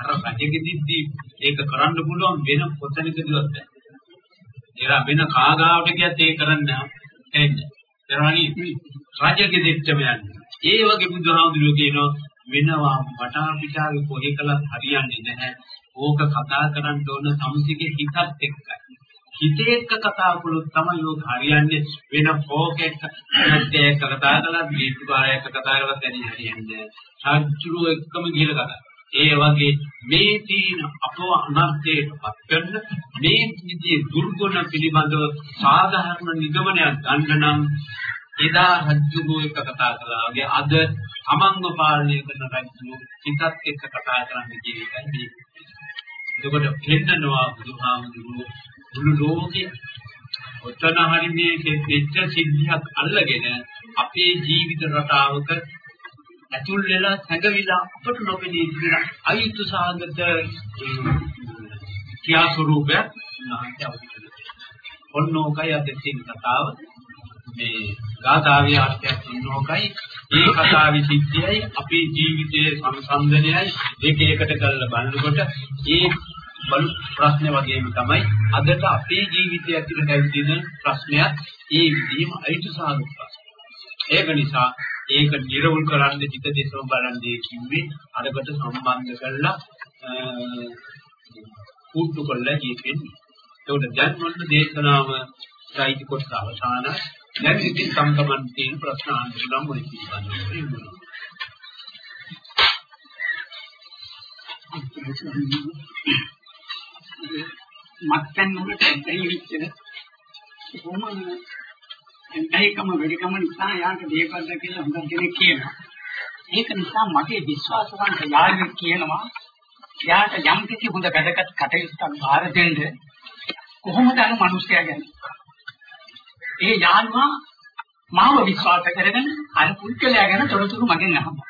අර රජගෙදිද්දි ඒක කරන්න පුළුවන් වෙන කොතැනකදවත් බෑ ඒලා වෙන කාගාවට ගියත් ඒක කරන්න එන්නේ ඒරණි රජගෙදිට්ටම යන්නේ ඒ වගේ බුදුහාමුදුරුවෝ කියනවා වෙනවා වටා පිටාවේ කොහේ කළත් හරියන්නේ නැහැ ඕක කතා කරන්න ඕන සමුසිකේ හිතත් එක්කයි. හිතේ එක්ක කතා කළොත් තමයි ඕක හරියන්නේ වෙන ෆෝක් එක නැත්te එක කතා කළා දීපු කායයක කතා කරලා දැනි හරියන්නේ. සාජ්ජුරු එක්කම ගිහලා කතා. ඒ වගේ මේ තීන අපව අනර්ථයටපත් කරන මේ විදිහේ දුර්ගුණ පිළිබඳව සාධාරණ නිගමනයක් ගන්න නම් එදා රජුගෝ එක කතා කළා වගේ අද තමන්ව පාලනය කරන රජු හිතත් එක්ක කතා කරන්න කියන එකයි මේ. එතකොට පෙන්නනවා බුදුහාමුදුරුවෝ මුළු ලෝකෙ ඔතන හරි මේ දෙච්ච සිද්ධියක් අල්ලගෙන අපේ ජීවිත රටාවක ඇතුල් වෙලා සැඟවිලා අපට නොපෙනී ඉන්න අයුතු සාගත කියා ස්වරූපයක්. ඔන්නෝකයි අද තියෙන කතාව. මේ ගාථාවේ අර්ථයක් ඔන්නෝකයි ඒ කතාවේ සිද්ධියයි අපේ ජීවිතයේ සංසන්දනයයි දෙක එකට කරලා බලනකොට ඒ බලු ප්‍රශ්න වගේම තමයි අදට අපේ ජීවිතය ඇතුළත ඇවිදින ප්‍රශ්නයක් ඒ විදිහම අයිතිසහගත ප්‍රශ්න. ඒක නිසා ඒක නිර්වුල් කරන්න හිත දෙසම බලන්නේ කිව්වේ අරකට සම්බන්ධ කරලා කුට්ටු කරලා කියපෙන්නේ. ඒකට දැන් මොන දේශනාව සාහිත්‍ය කොටස අවසාන දැන් ඉතින් සම්කමන් තියෙන ප්‍රශ්න අහන්න මොකද පිළිබඳව මත්පැන් වලට ඇයි වෙච්ච කොහොම ඇයිකම වෙඩිකම නිසා යාට දේපද්ද කියලා හුඟක් දෙනෙක් කියනවා. ඒක නිසා මගේ විශ්වාසවන්ත යාළුවෙක් කියනවා යාට යම් කිසි හොඳ වැඩකට කටයුත්තක් බාර දෙන්න කොහොමද අර මිනිස්සයා ගැන. ඒ යාළුවා මාව විශ්වාස කරගෙන අර පුද්ගලයා ගැන තොරතුරු මගෙන් අහනවා.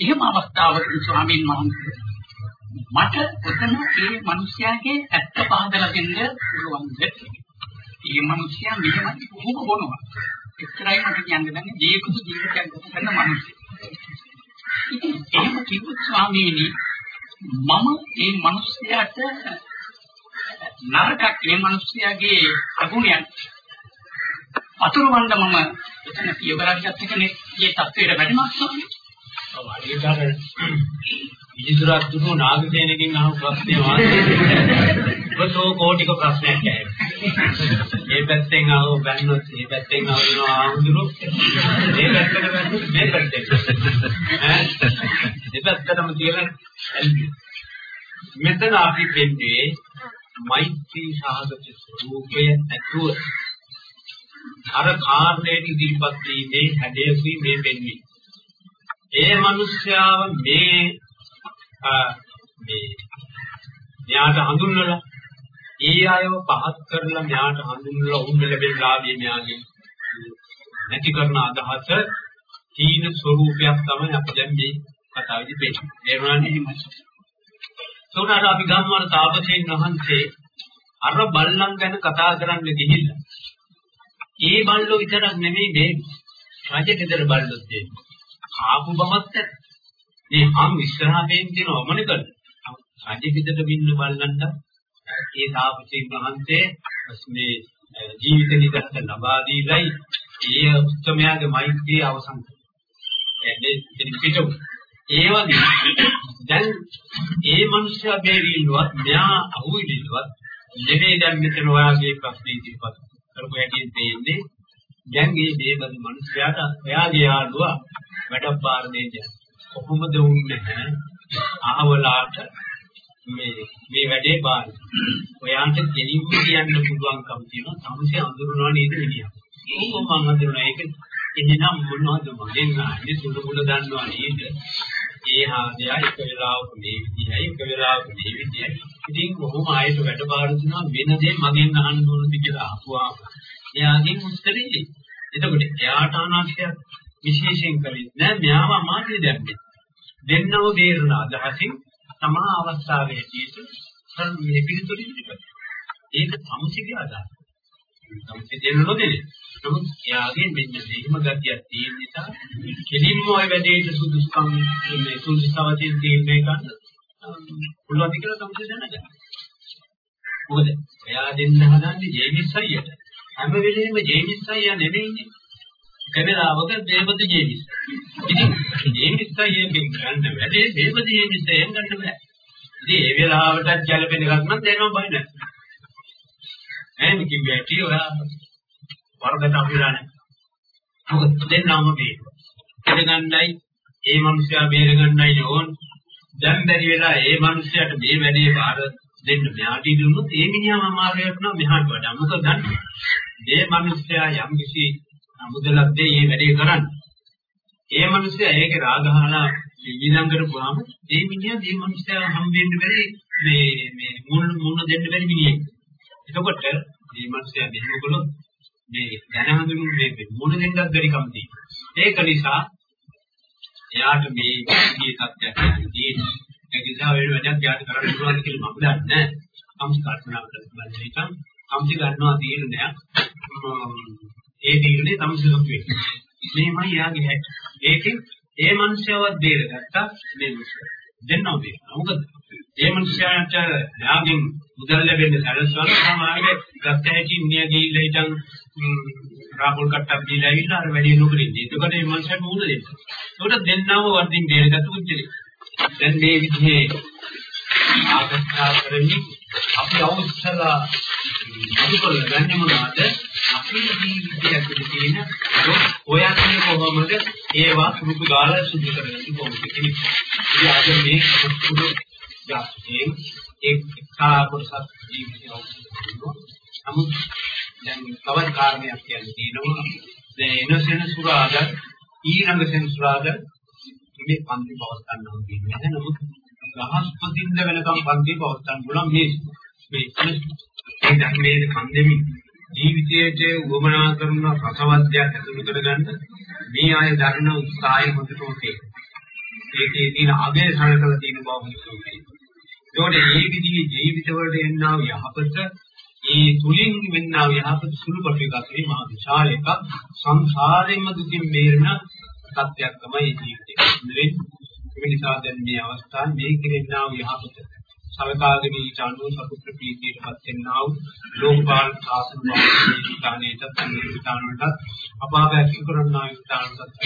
එහෙම අවස්ථාවකදී ස්වාමීන් වහන්සේ මට එතන මේ මිනිස්යාගේ ඇත්ත පහදලා දෙන්න පුළුවන්ද? මේ මිනිස්යා මෙහෙම කොහොම බොනවා? එච්චරයි මට කියන්න බෑ. ජීවිත ජීවිතයක් ගත කරන මිනිස්සු. ඉතින් එහෙම කිව්වොත් ස්වාමීනි මම මේ මිනිස්යාට නරකක් මේ මිනිස්යාගේ අගුණයක් අතුරුවන්න මම එතන පියවරක් ගත්ත කෙනෙක් මේ තත්ත්වයට වැටෙනවා ස්වාමීනි. ඔව් අනිවාර්යයෙන් ඉදිරියට දුන්නු නාගසේනකින් අහපු ප්‍රශ්නේ වාගේ ඔතෝ කෝටික ප්‍රශ්නයක් ඇහෙනවා. මේ පැත්තෙන් ආව බැන්නොත් මේ පැත්තෙන් ආවනවා ආඳුරු මේ පැත්තට බැන්නොත් මේ පැත්තට. ඈ දෙපැත්තටම කියලා මෙතන අපි පෙන්නේ මෛත්‍රී සාගත ස්වરૂපය ඇතුව අර කාර්යයෙන් ඉදිරිපත් වීමේ හැඩයකුයි මේ වෙන්නේ. ඒ මිනිස්යාව මේ මේ න්යාට හඳුන්වලා ඒ අයව පහත් කරලා න්යාට හඳුන්වලා උන් ලැබෙන ලාභය න්යාගේ නැති කරන අදහස තීන ස්වરૂපයක් තමයි අපි දැන් මේ කතාවේදී පෙන්නන්නේ. ඒ වුණානේ එහෙමයි. සෝනාට අපි ගම්වල තාපසයන් වහන්සේ අර බල්ලන් ගැන කතා කරන්න ගිහිල්ලා ඒ බල්ලෝ විතරක් නෙමෙයි මේ රජගෙදර බල්ලොත් දෙන්නේ. ආපු බමත් මේ හම් ඉස්සරහයෙන් තියෙන වමන කරන රජගෙදර බින්න බල්ලන්ට ඒ තාපසීන් වහන්සේ මේ ජීවිත නිදහස ලබා දීලයි ඒ උත්තරමයාගේ මෛත්‍රිය අවසන් කරන්නේ. ඒ පිටු ඒ වගේ දැන් ඒ මනුස්සයා බේරිල්ලවත් මෙයා අහුවිල්ලවත් නෙමෙයි දැන් මෙතන ඔයාගේ ප්‍රශ්නේ ඉදිරිපත් කරපු හැටියෙන් තේින්නේ දැන් මේ දේවල් මනුස්සයාට එයාගේ යාළුවා වැඩක් බාර දෙන්නේ කොහොමද උන්නේ අහවලාට මේ මේ වැඩේ බාර ඔයාන්ට දෙලින්ම කියන්න පුළුවන්කම තියෙනවා. සමසේ අඳුරනවා නේද විදියක් ඒක මම අඳුරනවා. ඒක එහෙනම් මොනවද මගෙන් ආන්නේ සුළු මුල දන්නවා නේද? ඒ හාදයා එක වෙලාවක මේ විදියයි එක වෙලාවක මේ විදියයි ඉතින් කොහොම ආයෙත් වැඩ බාර දුන්නා වෙන දේ මගෙන් අහන්න ඕනද කියලා අහුවා එයාගෙන් උත්තරේ එතකොට එයාට අනාක්ෂයක් විශේෂයෙන් කළේ නෑ. මෙයාව අමාත්‍ය දැම්මේ. දෙන්නව බේරන අදහසින් තමා අවස්ථාවේ ඇටියට මේ පිළිතුරු ඉදිරිපත් ඒක සමුසිගේ අදහස සමුසිය දෙන්න නොදෙන්නේ නමුත් එයාගේ මෙන්න මේකම ගතියක් තියෙන නිසා කෙලින්ම ওই වැඩේට සුදුසුකම් මේ සුදුසුතාවයෙන් තීරණය ගන්න පුළුවන් කියලා සමුසිය දැනගන්න. මොකද එයා දෙන්න හදන්නේ ජේමිස් අයියට. හැම වෙලෙම ජේමිස් අයියා නෙමෙයිනේ. කැමරාවක දේවද ජේමිස්. ඉතින් ජේමිස් අයියගෙන් ගන්න වැඩේ දේවද ජේමිස් අයියෙන් ගන්න බෑ. ඉතින් ඒ වෙලාවටත් ගැළපෙන එකක් නම් දෙනවා බයි නැහැ. එහෙනම් කිව්වැටි ඔයා වරකට අපිලා නැහැ. මොකද දෙන්නම මේ. ඉඳගන්නයි ඒ මිනිස්සයා බේරගන්නයි ඕන. දැන් බැරි වෙලා ඒ මිනිස්සයාට මේ වැඩේ බාර දෙන්න මෙහාට ඉදුණොත් ඒ මිනිහාම අමාරුවට නම් මෙහාට වඩා මොකද දන්නේ? මේ මිනිස්සයා යම් කිසි මුදලක් දෙයි මේ වැඩේ කරන්නේ. ඒ මිනිස්සයා ඒකේ රාගහලා විඳන් කරපුවාම ඒ මිනිහා මේ මිනිස්සයා හම් වෙන්න බැරි මේ මේ මුණ මුණ දෙන්න බැරි මිනිහෙක්. එතකොට මේ මිනිස්සයා මෙහෙම කළොත් මේ දැන හඳුනු මේ මුණ දෙන්නත් බැරි කම තියෙනවා. ඒක නිසා එයාට මේ මේ තත්ත්වයක් තියෙනවා. ඒ නිසා වෙන වැඩක් යාට කරන්න පුළුවන් කියලා මම දන්නේ නැහැ. කම්ස් කල්පනා කරලා බලන්න කම්සි ගන්නවා තීරණයක් ඒ තීරණය තමයි සුදුසු වෙන්නේ. මේමයි යාගේ හැටි. ඒකෙන් ඒ මනුස්සයවත් බේරගත්තා මේ මිනිස්සු. දෙන්නව බේරනවා. මොකද ඒ මනුස්සයාට යාගෙන් මුදල් ලැබෙන්න සැලසවන සමාජයේ ගත්ත හැටි ඉන්නේ ගිහිල්ලා හිටන් රාහුල් කට්ටක් දීලා ඉන්න අර වැඩි නුකරින්දී. ඒකට මේ මනුස්සයාට මුණ දෙන්න. ඒකට දෙන්නව වර්ධින් බේරගත්තු උච්චලේ. දැන් මේ විදිහේ ආගස්ථා කරන්නේ අපි අවශ්‍යලා අදුකල ගන්න මොනවාද අපේ ජීවිතය ඇතුලේ තියෙන ඔයන්නේ කොහොමද ඒවා සුදු ගාලා සුදු කරගන්නේ කොහොමද කියන ඉතින් අද මේ සුදු යාස්යෙන් එක් එක්තරා කොටසක් ජීවිතය අවශ්‍යයි. නමුත් දැන් තවත් කාරණයක් කියන්න තියෙනවා. දැන් එන සෙනසුරාද ඊළඟ සෙනසුරාද මේ පන්ති පවත්වන්න හම්බෙන්නේ නැහැ. නමුත් ගහස්පතින්ද වෙනකම් පන්ති පවත්වන්න පුළුවන් මේ මේ මේ ධර්මයේ කන්දෙමි ජීවිතයේ උවමනා කරන රසවත්යක් ඇතුළු කරගන්න මේ ආය දරන උත්සාහය හොඳට ඕකේ. ඒකේ තියෙන අගය සලකලා තියෙන බව හොඳට ඕකේ. ඒකට මේ විදිහේ ජීවිතවලට එන්නා වූ යහපත ඒ තුලින් වෙන්නා වූ යහපත සුළුපටු එකක් නෙවෙයි මහා විශාල එකක් සංසාරෙම දුකින් බේරෙන සත්‍යයක් තමයි ජීවිතය. මේ නිසා දැන් මේ අවස්ථාවේ මේ කෙරෙන්නා වූ යහපත සලකාගෙන ඊට අනුව සතුට ප්‍රීතියට පත් වෙනා වූ ලෝකපාල සාසන වාසීතානේට සංවිධානයට අපාගත කරන්නා ස්ථානට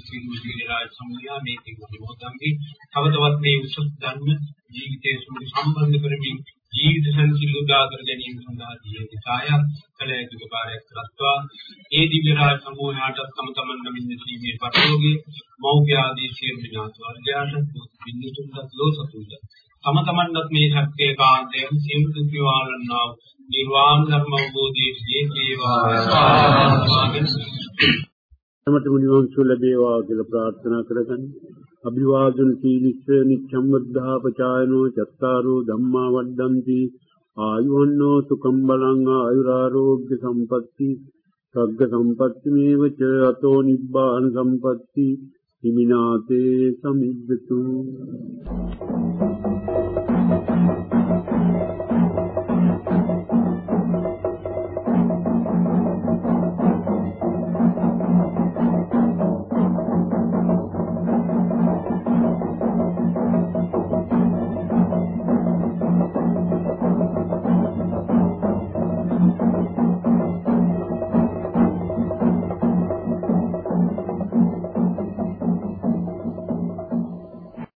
සිහිනු සිහිලා සම්මියා මේ තිබුණේ මොහොතන්ගේ තව තවත් මේ උසස් ධර්ම ජීවිතයේ සම්බන්ධ කරමින් ජීවිත සංසිඳුදා කර ගැනීම සඳහා ජීවිත කායයක් කළ යුතු කාර්යයක් කරත්වා ඒ දිව්‍ය රාජ සමූහයාට තම තමන් නමින් සීමේ පරිලෝකයේ මෞඛ්‍ය ආදී සියලු විනාශ වර්ගයාට බින්දුතුන්ට ලෝසතුන්ට තම තමන්වත් මේ ශක්තිය කාන්තයෙන් සියලු දුක් නිවාරණා නිර්වාණ ධර්ම අවබෝධයේ හේතුවා තමට මුනිවංශ ලැබේවා කියලා ප්‍රාර්ථනා කරගන්න. අභිවාදන සීලිස්ස නිච්ඡම් වද්ධා පචායනෝ චත්තාරෝ ධම්මා වඩ්ඩಂತಿ ආයුවන්නෝ සුඛම් බලං ආයුරාෝග්‍ය සම්පatti සග්ග සම්පatti මේවච අතෝ නිබ්බාන සම්පatti හිමිනාතේ සමිද්දතු Thank you.